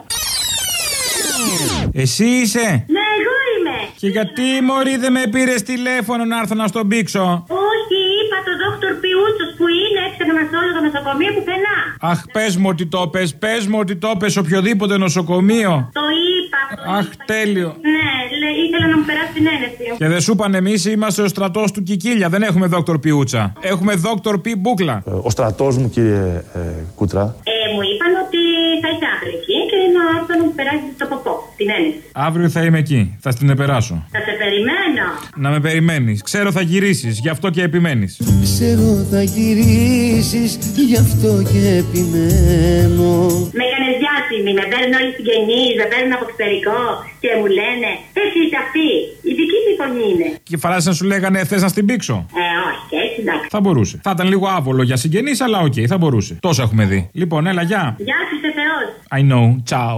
Εσύ είσαι; Ναι, εγώ είμαι. Και γιατί, Μωρή, δεν με πήρες τηλέφωνο να έρθω να στον πήξω; Όχι, είπα το δόκτωρ Πιούτσος που είναι έξερνα σε όλο το νοσοκομείο πουθενά. Αχ, πες μου ότι το πες, πες μου ότι το πες οποιοδήποτε νοσοκομείο. Το είπα. το Αχ, είπα. τέλειο. Ναι, λέ- ήθελα να μου περάσει την ένεση. Και δεν σου είπαν εμείς είμαστε ο στρατός του Κικίλια. Δεν έχουμε δόκτωρ Πιούτσα. Έχουμε δόκτωρ Πι Μπούκλα. Ο στρατός μου, κύριε ε, Κούτρα, Ε, μου είπαν ότι θα είσαι αύριο εκεί και να έρθω να μου περάσει το ποπό, την ένεση. Αύριο θα είμαι εκεί. Θα στην επεράσω. Θα σε περιμένω. Να με περιμένεις. Ξέρω θα γυρίσεις. Γι' αυτό και επιμένεις. Ξέρω θα γυρίσεις, γι' αυτό και επιμένω. Με έκανε διάσημη, με παίρνουν όλοι οι συγγενείς, με παίρνουν από εξωτερικό και μου λένε Εσύ είσαι αυτή. Η δική σου φωνή είναι. Και φαράσει να σου λέγανε θες να στην πήξω. Ε, όχι, και έτσι εντάξει. Θα μπορούσε. Θα ήταν λίγο άβολο για συγγενείς, αλλά οκ, θα μπορούσε. Τόσο έχουμε δει. Λοιπόν, έλα, γεια. Γεια σου, είσαι Θεός. I know. Ciao.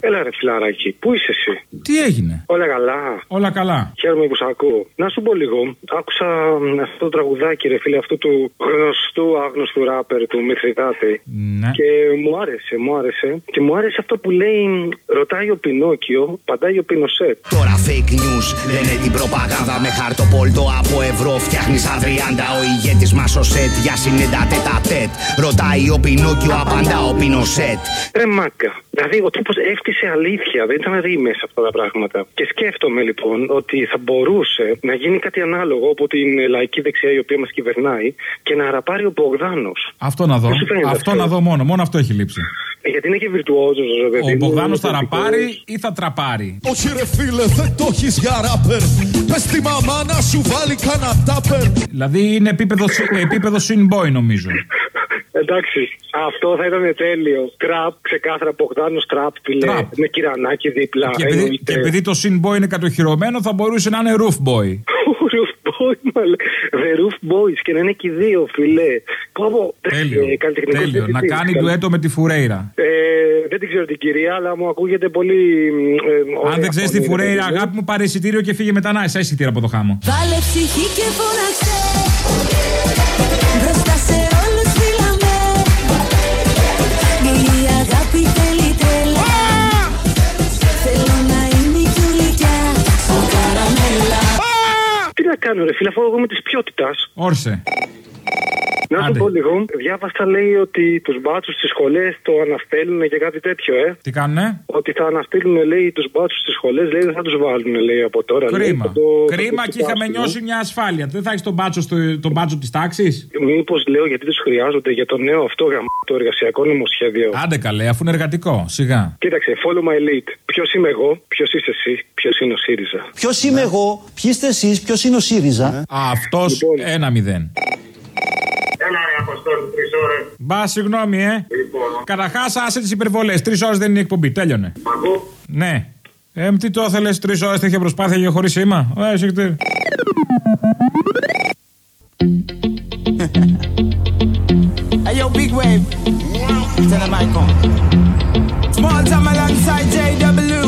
Έλα ρε φιλαράκι, πού είσαι εσύ; Τι έγινε; Όλα καλά. Όλα καλά. Χαίρομαι που σ' ακούω. Να σου πω λίγο. Άκουσα μ, αυτό το τραγουδάκι, ρε φίλε, αυτού του γνωστού άγνωστου ράπερ του Μιθριδάτη. Ναι. Και μου άρεσε, μου άρεσε. Και μου άρεσε αυτό που λέει, μ, ρωτάει ο Πινόκιο, απαντάει ο Πινοσέτ. Τώρα fake news λένε την προπαγάνδα με χαρτοπόλτο από ευρώ. Φτιάχνεις στα 30 ο ηγέτης μας ο σετ για συνέντα τέτα τέτ. Ρωτάει ο Πινόκιο, απαντά ο Πινοσέτ. Ρε μάκα. Δηλαδή ο τύπος έφτιασε αλήθεια, δεν ήταν ρήμες αυτά τα πράγματα. Και σκέφτομαι λοιπόν ότι θα μπορούσε να γίνει κάτι ανάλογο από την λαϊκή δεξιά η οποία μας κυβερνάει και να ραπάρει ο Μπογδάνος. Αυτό να δω. Πώς σου φαίνεται Αυτό αυτό; να δω μόνο. Μόνο αυτό έχει λείψει. Γιατί είναι και βιρτουόζος, ρε παιδί. Ο μου, Μπογδάνος θα είναι ραπάρει ή θα τραπάρει; Όχι ρε φίλε δεν το έχεις για ράπερ Πες τη μαμά να σου βάλει κανένα τάπερ Δηλαδή είναι επίπεδο, συ- επίπεδο synboy νομίζω. Εντάξει, αυτό θα ήταν τέλειο. Τραπ, ξεκάθαρα Μπογδάνος τραπ, φίλε. Τραπ. Με κυρανάκι δίπλα. Και επειδή, εννοείται. και επειδή το synboy είναι κατοχυρωμένο θα μπορούσε να είναι roof boy. Roof boy, μαλε. The roof boys και να είναι και οι δύο, φιλέ. Πω, πω. Τέλειο. Ε, καλλιτεχνικός Τέλειο. Να διευθυντής. κάνει ντουέτο με τη Φουρέιρα. Ε, δεν την ξέρω την κυρία, αλλά μου ακούγεται πολύ. Ε, ωραία Αν δεν ξέρεις τη φωνή, ρε Φουρέιρα, παιδί μου. αγάπη μου, πάρε εισιτήριο και φύγε μετά να είσαι εισιτήριο από το χάμο. Βάλε ψυχή και φώναξε κάνω, ρε φίλε, αφού εγώ είμαι της ποιότητας. Όρσε. Να σου Άντε. πω λίγο, διάβασα λέει ότι τους μπάτσους στις σχολές το αναστέλνουν και κάτι τέτοιο, ε. Τι κάνουνε; Ότι θα αναστείλουν, λέει, τους μπάτσους στις σχολές, λέει, δεν θα τους βάλουν, λέει, από τώρα. λέει, Κρίμα. θα το- θα Κρίμα το και είχαμε κοιτάξουν, νιώσει μια ασφάλεια. Δεν θα έχεις τον μπάτσο, στο, τον μπάτσο της τάξης; Μήπως λέω γιατί τους χρειάζονται για το νέο αυτό γαμ, το εργασιακό νομοσχέδιο; Άντε καλέ, αφού είναι εργατικό. Σιγά. Κοίταξε, follow my lead. Ποιος είμαι εγώ, ποιος είσαι εσύ, ποιος είναι ο ΣΥΡΙΖΑ; Ποιος είμαι εγώ, ποιοι είστε εσείς, ποιος είναι ο ΣΥΡΙΖΑ; Αυτός ένα μηδέν. Έλα, ρε Αποστόλη, τρει ώρε. Μπα, συγγνώμη, ε. Λοιπόν. Καταρχάς, άσε τις υπερβολές. Τρεις ώρες δεν είναι η εκπομπή. Τέλειωνε. Ακούω. Ναι. Ε, τι το ήθελε, τρεις ώρες τέτοια προσπάθεια για χωρίς σήμα; Ε, εσύ τι. Hey yo, big wave. Tell them I come. Small time alongside JW.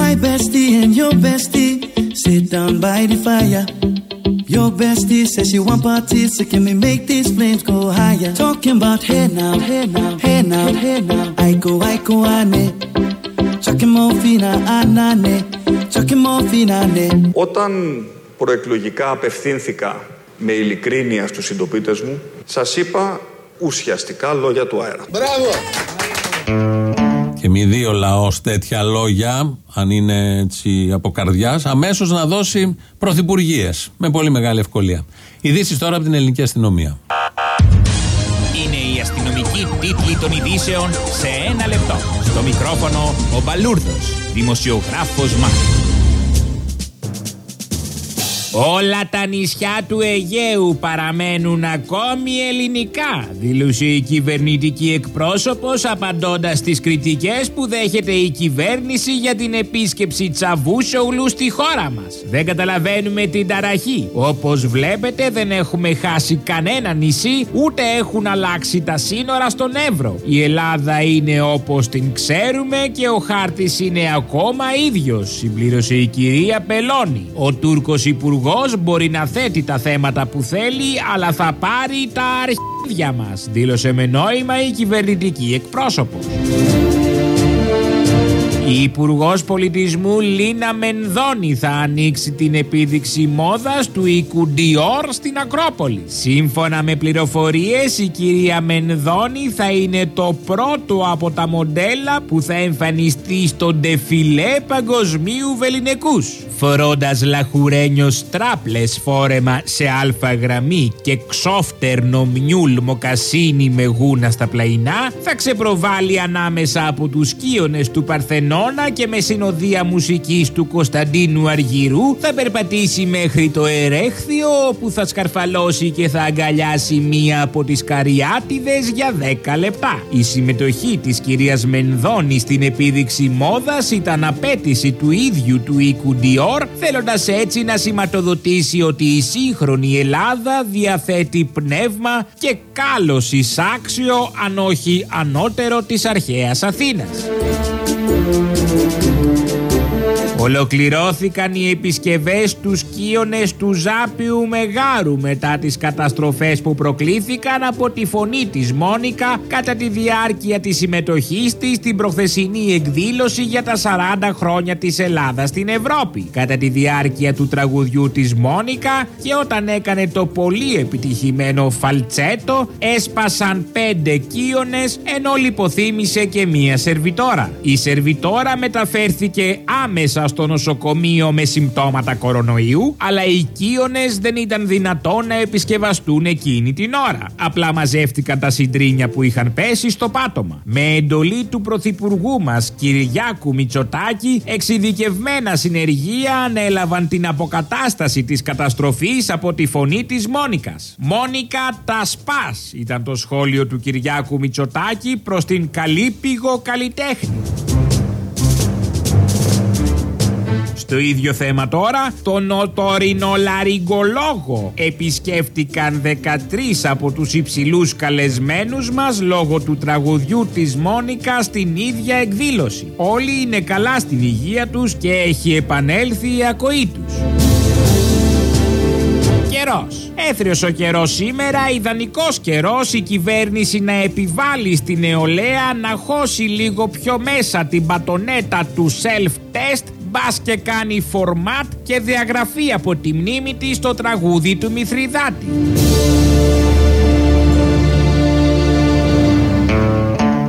My bestie and your bestie sit down by the fire. Your bestie says she want parties, so can we make these flames go higher? Talking about hey now, hey now, hey now, hey now. I go, I go, ane. Chucking more fina, anane. Chucking more fina, ne. Όταν προεκλογικά απευθύνθηκα με ειλικρίνεια στους συντοπίτες μου, σας είπα ουσιαστικά λόγια του αέρα. Μπράβο. Και μη δει ο λαός τέτοια λόγια, αν είναι έτσι από καρδιάς, αμέσως να δώσει πρωθυπουργίες. Με πολύ μεγάλη ευκολία. Ειδήσεις τώρα από την ελληνική αστυνομία. Είναι η αστυνομική τίτλη των ειδήσεων σε ένα λεπτό. Στο μικρόφωνο ο Μπαλούρδος, δημοσιογράφος Μάρκος. Όλα τα νησιά του Αιγαίου παραμένουν ακόμη ελληνικά, δήλωσε η κυβερνητική εκπρόσωπος απαντώντας στις κριτικές που δέχεται η κυβέρνηση για την επίσκεψη Τσαβούσογλου στη χώρα μας. Δεν καταλαβαίνουμε την ταραχή. Όπως βλέπετε δεν έχουμε χάσει κανένα νησί, ούτε έχουν αλλάξει τα σύνορα στον Εύρο. Η Ελλάδα είναι όπως την ξέρουμε και ο χάρτης είναι ακόμα ίδιος, συμπλήρωσε η κυρία Πελώνη. Ο Τούρκος Υπουργός μπορεί να θέτει τα θέματα που θέλει, αλλά θα πάρει τα αρχίδια μας, δήλωσε με νόημα η κυβερνητική εκπρόσωπος. Η Υπουργός Πολιτισμού Λίνα Μενδώνη θα ανοίξει την επίδειξη μόδας του οίκου Dior στην Ακρόπολη. Σύμφωνα με πληροφορίες, η κυρία Μενδώνη θα είναι το πρώτο από τα μοντέλα που θα εμφανιστεί στο ντεφιλέ παγκοσμίου βεληνικούς. Φορώντας λαχουρένιο στράπλες φόρεμα σε αλφα γραμμή και ξόφτερνο μνιούλ μοκασίνι με γούνα στα πλαϊνά, θα ξεπροβάλλει ανάμεσα από τους σκίονες του Παρθενώνα και με συνοδεία μουσικής του Κωνσταντίνου Αργυρού θα περπατήσει μέχρι το Ερέχθιο όπου θα σκαρφαλώσει και θα αγκαλιάσει μία από τις καριάτιδες για 10 λεπτά. Η συμμετοχή της κυρίας Μενδώνη στην επίδειξη μόδας ήταν απέτηση του ίδιου του οίκου Dior θέλοντας έτσι να σηματοδοτήσει ότι η σύγχρονη Ελλάδα διαθέτει πνεύμα και κάλος εισάξιο αν όχι ανώτερο της αρχαίας Αθήνας. Ολοκληρώθηκαν οι επισκευές του σκίονες του Ζάπιου Μεγάρου μετά τις καταστροφές που προκλήθηκαν από τη φωνή της Μόνικα κατά τη διάρκεια της συμμετοχής της στην προχθεσινή εκδήλωση για τα 40 χρόνια της Ελλάδας στην Ευρώπη. Κατά τη διάρκεια του τραγουδιού της Μόνικα και όταν έκανε το πολύ επιτυχημένο φαλτσέτο έσπασαν πέντε κύονες ενώ λιποθύμησε και μία σερβιτόρα. Η σερβιτόρα μεταφέρθηκε άμεσα στο νοσοκομείο με συμπτώματα κορονοϊού, αλλά οι κύονες δεν ήταν δυνατόν να επισκευαστούν εκείνη την ώρα. Απλά μαζεύτηκαν τα συντρίνια που είχαν πέσει στο πάτωμα. Με εντολή του Πρωθυπουργού μας, Κυριάκου Μητσοτάκη, εξειδικευμένα συνεργεία ανέλαβαν την αποκατάσταση της καταστροφής από τη φωνή της Μόνικας. Μόνικα τα σπάς ήταν το σχόλιο του Κυριάκου Μητσοτάκη προς την καλύπηγο καλλιτέχνη. Στο ίδιο θέμα τώρα, τον οτορινολαριγκολόγο επισκέφτηκαν 13 από τους υψηλούς καλεσμένους μας λόγω του τραγουδιού της Μόνικα στην ίδια εκδήλωση. Όλοι είναι καλά στην υγεία τους και έχει επανέλθει η ακοή τους. Καιρός. Έθριος ο καιρός σήμερα, ιδανικός καιρός η κυβέρνηση να επιβάλλει στην νεολαία να χώσει λίγο πιο μέσα την πατονέτα του self-test μπας και κάνει φορμάτ και διαγραφή από τη μνήμη της στο τραγούδι του Μηθριδάτη.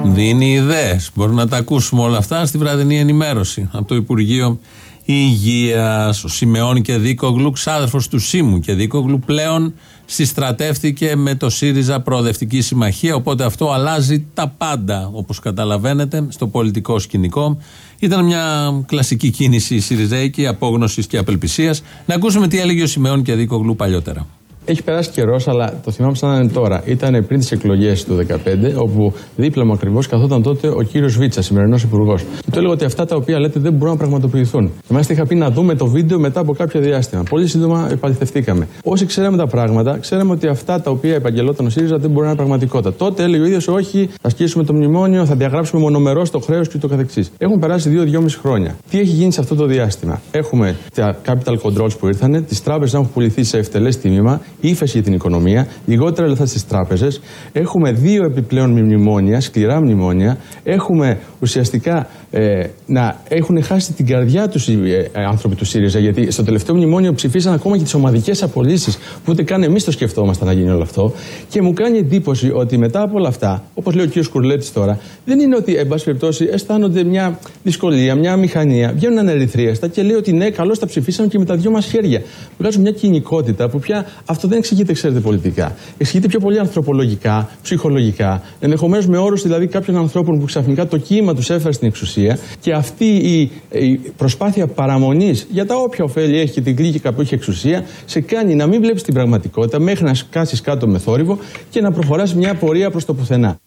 Δίνει ιδέες. Μπορούμε να τα ακούσουμε όλα αυτά στη βραδινή ενημέρωση από το Υπουργείο Υγεία. Ο Σιμεών και Δίκογλου, ξάδερφος του Σίμου και Δίκογλου, πλέον συστρατεύτηκε με το ΣΥΡΙΖΑ Προοδευτική Συμμαχία. Οπότε αυτό αλλάζει τα πάντα, όπως καταλαβαίνετε, στο πολιτικό σκηνικό. Ήταν μια κλασική κίνηση ΣΥΡΙΖΑΙΚη, απόγνωσης και απελπισίας. Να ακούσουμε τι έλεγε ο Σιμεών και Δίκογλου παλιότερα. Έχει περάσει καιρός, αλλά το θυμάμαι σαν να είναι τώρα. Ήταν πριν τις εκλογές του 2015, όπου δίπλα μου ακριβώς καθόταν τότε ο κύριος Βίτσα, σημερινός υπουργός. Και του έλεγα ότι αυτά τα οποία λέτε δεν μπορούν να πραγματοποιηθούν. Και μάλιστα είχα πει να δούμε το βίντεο μετά από κάποιο διάστημα. Πολύ σύντομα επαληθευτήκαμε. Όσοι ξέραμε τα πράγματα, ξέραμε ότι αυτά τα οποία επαγγελόταν ο ΣΥΡΙΖΑ δεν μπορεί να είναι πραγματικότητα. Τότε έλεγε ο ίδιος, Όχι, θα σκίσουμε το μνημόνιο, θα διαγράψουμε μονομερός το χρέος και το καθεξής. Έχουν περάσει 2-2,5 χρόνια. Τι έχει γίνει σε αυτό το διάστημα; Έχουμε τα capital controls που ήρθαν, τις τράπεζες έχουν πουληθεί σε ευτελές τίμημα, ύφεση για την οικονομία, λιγότερα λεφτά στις τράπεζες. Έχουμε δύο επιπλέον μνημόνια, σκληρά μνημόνια. Έχουμε ουσιαστικά ε, να έχουν χάσει την καρδιά τους οι ε, άνθρωποι του ΣΥΡΙΖΑ. Γιατί στο τελευταίο μνημόνιο ψηφίσαν ακόμα και τις ομαδικές απολύσεις, που ούτε καν εμείς το σκεφτόμασταν να γίνει όλο αυτό. Και μου κάνει εντύπωση ότι μετά από όλα αυτά, όπως λέει ο κ. Κουρλέτης τώρα, δεν είναι ότι, εν πάση περιπτώσει, αισθάνονται μια δυσκολία, μια μηχανία. Βγαίνουν ανερυθρίαστα και λέει ότι ναι, καλώς τα ψηφίσαμε και με τα δυο μας χέρια. Βγάζουν μια κοινικότητα που πια αυτό δεν εξηγείται, ξέρετε, πολιτικά. Εξηγείται πιο πολύ ανθρωπολογικά, ψυχολογικά, ενδεχομένως με όρους δηλαδή κάποιων ανθρώπων που ξαφνικά το κύμα τους έφερε στην εξουσία και αυτή η, η προσπάθεια παραμονής για τα όποια ωφέλη έχει και την κλίκη που έχει εξουσία, σε κάνει να μην βλέπεις την πραγματικότητα μέχρι να σκάσεις κάτω με θόρυβο και να προχωράς μια πορεία προς το πουθενά.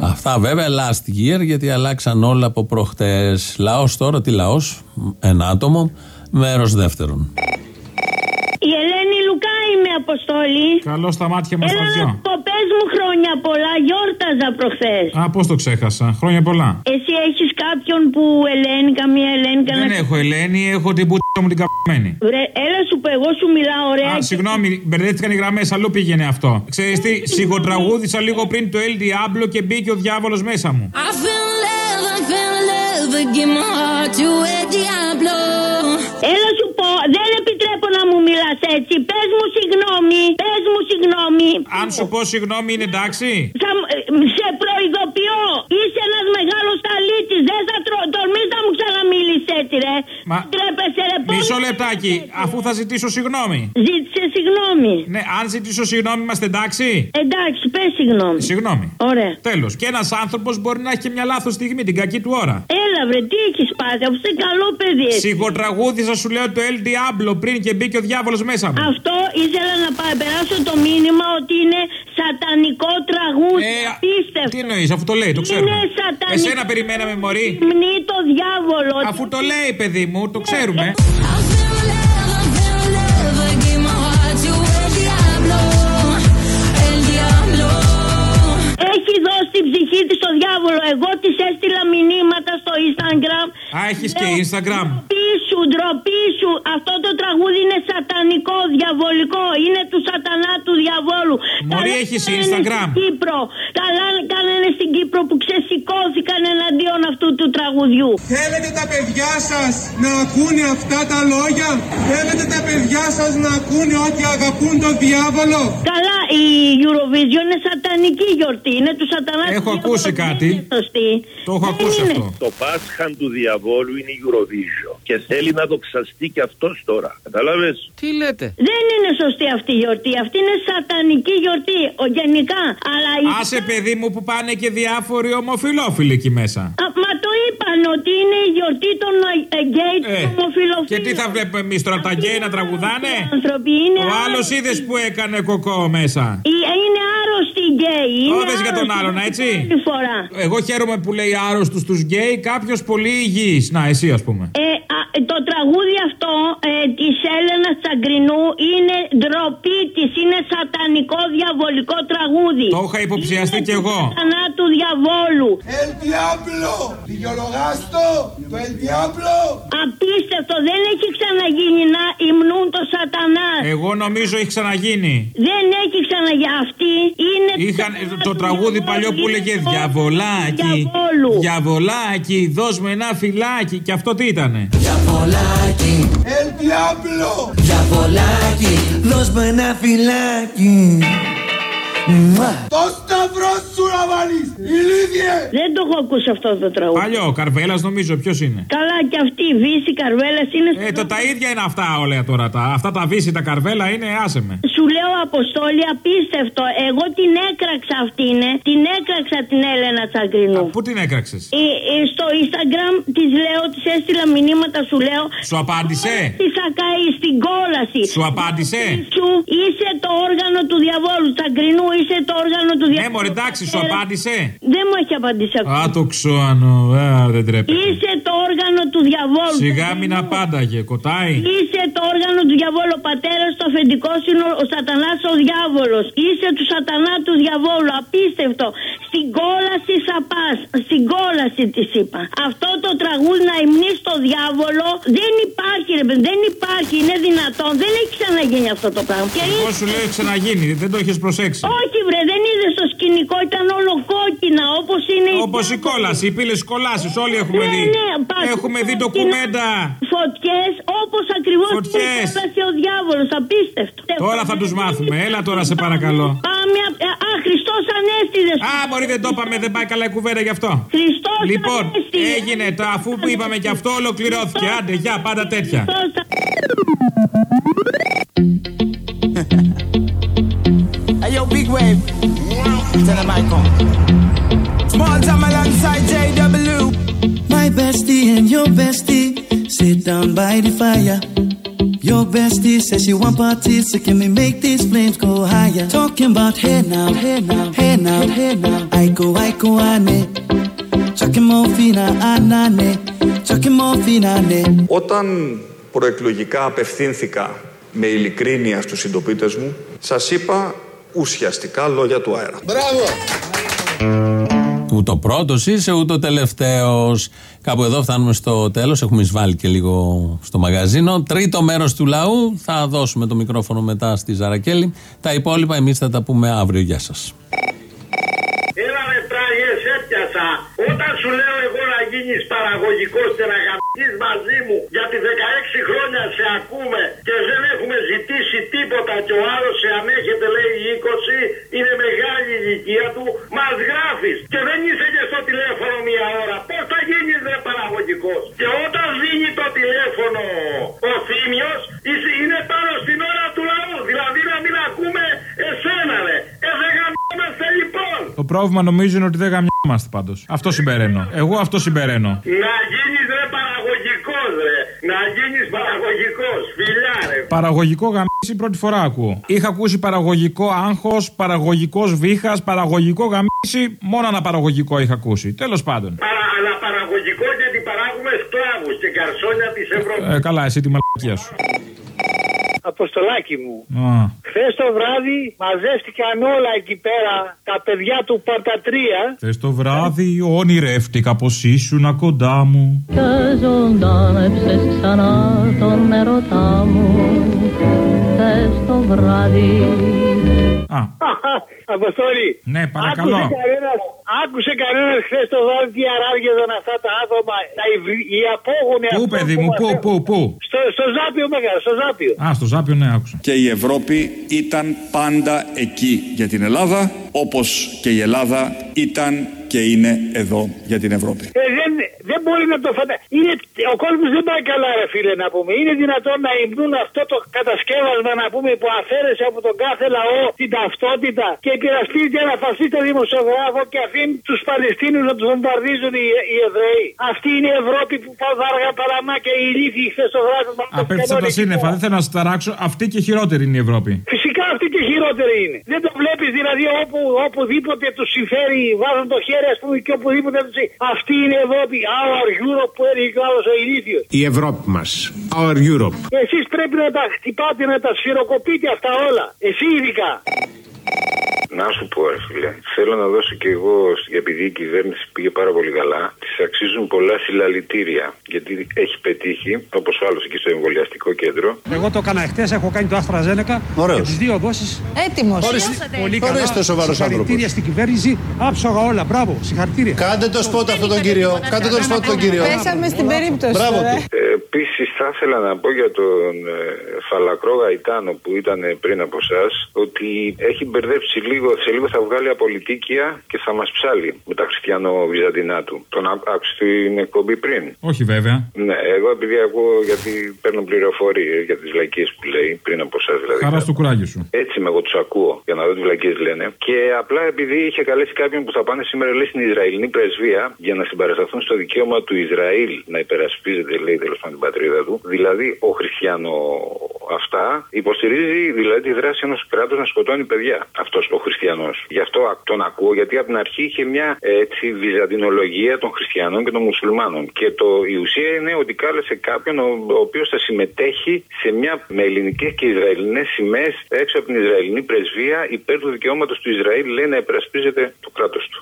Αυτά βέβαια last year γιατί αλλάξαν όλα από προχτές. Λαός τώρα, τι λαός, ένα άτομο, μέρος δεύτερον. Η Ελένη Λουκά είμαι, Αποστόλη. Καλό στα μάτια μας Έλα τα να δυο. πω, πες μου χρόνια πολλά, γιόρταζα προχθές. Α, πώς το ξέχασα. Χρόνια πολλά. Εσύ έχεις κάποιον που Ελένη, καμία Ελένη, Δεν κανένα. έχω Ελένη, έχω την πουτσα μου την καπμένη. Βρε, έλα σου πω, εγώ σου μιλάω ωραία. Α, συγγνώμη, μπερδεύτηκαν οι γραμμές, αλλού πήγαινε αυτό. Ξέρεις τι, σιγοτραγούδησα λίγο πριν το El Diablo και μπήκε ο διάβολος μέσα μου. I feel love, I feel love, but give my heart to a Diablo. Έλα σου πω, δεν επιτρέπω να μου μιλάς έτσι. Πες μου συγγνώμη, πες μου συγγνώμη. Αν σου πω συγγνώμη, είναι εντάξει. Θα, μ- ε, σε προειδοποιώ, είσαι ένας μεγάλος ταλίτης. Δεν θα τρο, τολμείς να μου ξαναμίλεις έτσι, ρε. Μα- Τρέπεσαι, ρε. πώς Μισό να λεπτάκι, αφού θα ζητήσω συγγνώμη. Ζήτησε συγγνώμη. Ναι, αν ζητήσω συγγνώμη, είμαστε εντάξει; Εντάξει, πες συγγνώμη. Συγγνώμη. Ωραία. Τέλος. Και ένας άνθρωπος μπορεί να έχει και μια λάθος στιγμή, την κακή του ώρα. Έλα, βρε, τι έχεις πάθει, αφού είσαι καλό παιδί. έτσι. Σιγοτραγούδησα σου λέω το El Diablo πριν και μπήκε ο διάβολος μέσα μου. Αυτό ήθελα να πα- περάσω το μήνυμα ότι είναι σατανικό τραγούδι. Ε, Απίστευτο. Τι εννοείς, αφού το λέει, το ξέρουμε. Είναι σατανικό. Εσένα περιμέναμε, Μωρή. Μνή το διάβολο. Αφού το λέει, παιδί μου, το ξέρουμε. But την ψυχή της στο διάβολο. Εγώ της έστειλα μηνύματα στο Instagram. Α, έχεις και Instagram. Ντροπή σου, ντροπή σου. Αυτό το τραγούδι είναι σατανικό, διαβολικό. Είναι του σατανά του διαβόλου. Μωρή, Καλά έχεις κάνανε Instagram. Στην Κύπρο. Καλά κάνανε στην Κύπρο που ξεσηκώθηκαν εναντίον αυτού του τραγουδιού. Θέλετε τα παιδιά σας να ακούνε αυτά τα λόγια; Θέλετε τα παιδιά σας να ακούνε ότι αγαπούν τον διάβολο; Καλά, η Eurovision είναι σατανική γιορτή. Είναι του σατανά του Έχω διαβόλου. ακούσει Δεν κάτι. είναι σωστή. Το έχω Δεν ακούσει είναι. αυτό. Το Πάσχα του διαβόλου είναι η Eurovision. Και θέλει να δοξαστεί και αυτός τώρα. Κατάλαβες; Τι λέτε; Δεν είναι σωστή αυτή η γιορτή. Αυτή είναι σατανική γιορτή. Ο, γενικά. Αλλά η... Άσε, παιδί μου, που πάνε και διάφοροι ομοφυλόφιλοι εκεί μέσα. Α, μα το είπαν ότι είναι η γιορτή των ε, ε, γκέι των Ε, ομοφυλοφίλων. Και τι θα βλέπουμε εμείς τώρα, τα γκέι να τραγουδάνε; άνθρωποι είναι Ο άλλος άρρωστοι. είδε που έκανε κοκό μέσα. Οι- Είναι άρρωστοι οι γκέι. Είναι Όδες για τον άρρωστοι. άλλον, έτσι. Άλλη φορά. Εγώ χαίρομαι που λέει άρρωστους τους γκέι, κάποιος πολύ υγιής. Να, εσύ ας πούμε. Ε, α, το τραγούδι αυτό ε, της Έλενας Τσαγκρινού είναι ντροπή της, είναι σατανικό διαβολικό τραγούδι. Το είχα υποψιαστεί κι εγώ. Σατανά του διαβόλου. El Diablo. Δικαιολογάστο. Το El Diablo. Απίστευτο, δεν έχει ξαναγίνει να υμνούν το σατανάς. Εγώ νομίζω έχει ξαναγίνει. Δεν έχει ξαναγίνει. Αυτή είναι Είχαν σατανά το του τραγούδι διαβόλου. παλιό που Είναι έλεγε το Διαβολάκι. διαβόλου. Διαβολάκι, δώσ' με ένα φυλάκι. Και αυτό τι ήτανε; Διαβολάκι, El Diablo. διαβολάκι, δώσ' μου ένα φυλάκι. Το σταυρό σου να βάλεις, ηλίθιε! Δεν το έχω ακούσει αυτό το τραγούδι. Παλιό, Καρβέλας νομίζω, ποιος είναι; Καλά, και αυτή η Βύση Καρβέλας είναι. Ε, το, τα ίδια είναι αυτά όλα τώρα. Τα, αυτά τα βύση, τα καρβέλα είναι, άσε με. Σου λέω Αποστόλη, απίστευτο. Εγώ την έκραξα αυτή είναι. Την έκραξα την Έλενα Τσαγκρινού. Πού την έκραξες; Ε, ε, στο Instagram της λέω, της έστειλα μηνύματα, σου λέω. Σου απάντησε; Της θα καεί στην κόλαση. Σου απάντησε; Σου είσαι το όργανο του διαβόλου. Τσαγκρινού είσαι το όργανο του διαβόλου. Ναι, μωρέ, εντάξει, σου απάντησε. Δεν μου έχει απαντήσει ακόμα. Α, το ξώανο, α, δεν τρέπεται. Είσαι το όργανο του διαβόλου. Σιγά μην απάνταγε, κοτάει. Είσαι το όργανο του διαβόλου. Ο πατέρας το αφεντικό είναι ο σατανάς ο διάβολος. Είσαι του σατανά του διαβόλου. Απίστευτο. Στην κόλαση θα πας. Στην κόλαση της είπα. Αυτό το τραγούδι να υμνείς στο διάβολο δεν υπάρχει, ρε παιδί. Δεν υπάρχει. Είναι δυνατόν. Δεν έχει ξαναγίνει αυτό το πράγμα. Και Εγώ σου λέω έχει ξαναγίνει, δεν το έχεις προσέξει. όχι, βρε, δεν είδε στο σκηνικό, ήταν όλο κόκκινα όπως είναι η Όπως η κόλαση, οι πύλες κολάσεις, όλοι έχουμε Ναι, δει. ναι, πας- Έχουμε δει ντοκουμέντα. Φωτιές όπως ακριβώς Φωτιές. ο διάβολος. Απίστευτο. Τώρα θα τους μάθουμε, έλα τώρα σε παρακαλώ. Πάμε. απ- Α, Χριστός Ανέστηδε. Α, μπορεί δεν το είπαμε, δεν πάει καλά η κουβέντα γι' αυτό. Χριστός Λοιπόν, έγινε το αφού που είπαμε και αυτό ολοκληρώθηκε. Άντε, γεια, πάντα τέτοια. Hey yo, big wave. Tell them I come. Small time alongside JW. My bestie and your bestie sit down by the fire. Your bestie says she want parties, so can we make these flames go higher? Talking about hey now, hey now, hey now, hey now. I go, I go, ane. Chucking morphine, anane. Chucking morphine, ane. Όταν προεκλογικά απευθύνθηκα με ειλικρίνεια στους συντοπίτες μου, σας είπα ουσιαστικά λόγια του αέρα. Μπράβο. Ούτε ο πρώτος είσαι, ούτε ο τελευταίος. Κάπου εδώ φτάνουμε στο τέλος. Έχουμε εισβάλει και λίγο στο μαγαζίνο. Τρίτο μέρος του λαού. Θα δώσουμε το μικρόφωνο μετά στη Ζαρακέλη. Τα υπόλοιπα εμείς θα τα πούμε αύριο. Γεια σας. Έλα με τράγες έπιασα. Όταν σου λέω εγώ να γίνεις παραγωγικός και να γαμπτείς μαζί μου. Γιατί 16 χρόνια σε ακούμε και δεν έχουμε ζητήσει τίποτα και ο άλλος σε ανέχεται λέει 20 είναι μεγάλη η ηλικία του. Μας γράφεις. Και δεν είσαι και στο τηλέφωνο μία ώρα. Πώς θα γίνεις ρε παραγωγικός; Και όταν δίνει το τηλέφωνο ο Θήμιος είσαι- είναι πάνω στην ώρα του λαού. Δηλαδή να μην ακούμε εσένα ρε. Ε δεν γαμπόμαστε λοιπόν. Το πρόβλημα νομίζω είναι ότι δεν γαμιόμαστε πάντως. Αυτό συμπεραίνω. Εγώ αυτό συμπεραίνω. Να γίνεις ρε παραγωγικός ρε Να γίνεις παραγωγικός Φιλιά ρε Παραγωγικό γαμίση πρώτη φορά ακούω. Είχα ακούσει παραγωγικό άγχος, παραγωγικός βήχας, παραγωγικό γαμίση. Μόνο ένα παραγωγικό είχα ακούσει. Τέλος πάντων. Παρα, Αλλά παραγωγικό γιατί παράγουμε σκλάβους και καρσόνια της Ευρώπης Ε, καλά, εσύ τη μαλακία σου. Αποστολάκι μου. Α. Χθες το βράδυ μαζεύτηκαν όλα εκεί πέρα τα παιδιά του Παρτατρία. Χθες το βράδυ όνειρεύτηκα πως ήσουν κοντά μου. Και ζωντάνεψες ξανά τον ερωτά μου Χθες το βράδυ Α. Αποστολή. Ναι, παρακαλώ. Άκουσε κανένας, άκουσε κανένας χθες το βράδυ τι αράργεδαν αυτά τα άτομα. Τα υβρι- οι απόγονοι Πού, αυτών παιδί που μου, μας πού, έχουν- πού, πού; Στο, στο Ζάπιο Μέγαρο, στο Ζάπιο. Α, στο Ζάπιο, ναι, άκουσα. Και η Ευρώπη ήταν πάντα εκεί για την Ελλάδα, όπως και η Ελλάδα ήταν και είναι εδώ για την Ευρώπη. Ε, δεν, δεν μπορεί να το φανταστεί. Ο κόσμος δεν πάει καλά, ρε φίλε, να πούμε. Είναι δυνατόν να υμνούν αυτό το κατασκεύασμα, να πούμε, που αφαίρεσε από τον κάθε λαό την ταυτότητα και υπερασπίζεται ένα φασίστα δημοσιογράφο και αφήνει τους Παλαιστίνους να τους βομβαρδίζουν οι, οι Εβραίοι. Αυτή είναι η Ευρώπη που πάω βάργα παραμά και οι ηλίθιοι χθες το βράδυ. μας Απέφτυσα κάνουν τα εκεί σύννεφα, πέρα. δεν θέλω να σα ταράξω. Αυτή και χειρότερη είναι η Ευρώπη. Φυσικά αυτή και χειρότερη είναι. Δεν το βλέπεις δηλαδή όπου, οπουδήποτε τους συμφέρει, βάζουν το χέρι, α πούμε, και οπουδήποτε τους Αυτή είναι η Ευρώπη. Our Europe που έλεγε και ο άλλος ο ηλίθιος. Η Ευρώπη μας. Our Europe. Εσείς πρέπει να τα χτυπάτε, να τα σφυροκοπείτε αυτά όλα. Εσύ ειδικά. Να σου πω, ρε φίλε. Θέλω να δώσω και εγώ, επειδή η κυβέρνηση πήγε πάρα πολύ καλά, τι αξίζουν πολλά συλλαλητήρια. Γιατί έχει πετύχει, όπως ο άλλος εκεί στο εμβολιαστικό κέντρο. Εγώ το έκανα εχθές, έχω κάνει το AstraZeneca Ωραίος. και τις δύο δόσεις. Έτοιμος. Ορίστε Πολύ καλά. ο σοβαρός Συγχαρητήρια στην κυβέρνηση. Άψογα όλα. Μπράβο. Συγχαρητήρια. Κάντε το σπότ αυτό τον κύριο. Κάντε τον σπότ τον κύριο. Πέσαμε στην περίπτωση. Μπράβο τώρα. του. Επίσης, θα ήθελα να πω για τον ε, Φαλακρό Γαϊτάνο που ήταν πριν από εσά ότι έχει μπερδέψει λίγο, σε λίγο θα βγάλει απολυτίκια και θα μας ψάλει με τα χριστιανο-βυζαντινά του. Τον άκ- άκουσε την εκπομπή πριν. Όχι βέβαια. Ναι, εγώ επειδή ακούω γιατί παίρνω πληροφορίες για τις βλακίες που λέει πριν από εσάς δηλαδή. Χαράς στο κουράγιο σου. Έτσι με εγώ τους ακούω για να δω τι βλακίες λένε. Και απλά επειδή είχε καλέσει κάποιον που θα πάνε σήμερα λέει στην Ισραηλινή πρεσβεία για να συμπαρασταθούν στο δικαίωμα του Ισραήλ να υπερασπίζεται, λέει τέλος πάντων την πατρίδα του. Δηλαδή ο Χριστιανό αυτά υποστηρίζει δηλαδή τη δράση ενός κράτους να σκοτώνει παιδιά. Αυτός ο Χριστιανός. Γι' αυτό α- τον ακούω γιατί από την αρχή είχε μια ε, έτσι βυζαντινολογία των Χριστιανών και των Μουσουλμάνων. Και το, η ουσία είναι ότι κάλεσε κάποιον ο, ο οποίος θα συμμετέχει σε μια με ελληνικές και Ισραηλινές σημαίες έξω από την Ισραηλινή πρεσβεία υπέρ του δικαιώματος του Ισραήλ λέει να υπερασπίζεται το κράτος του.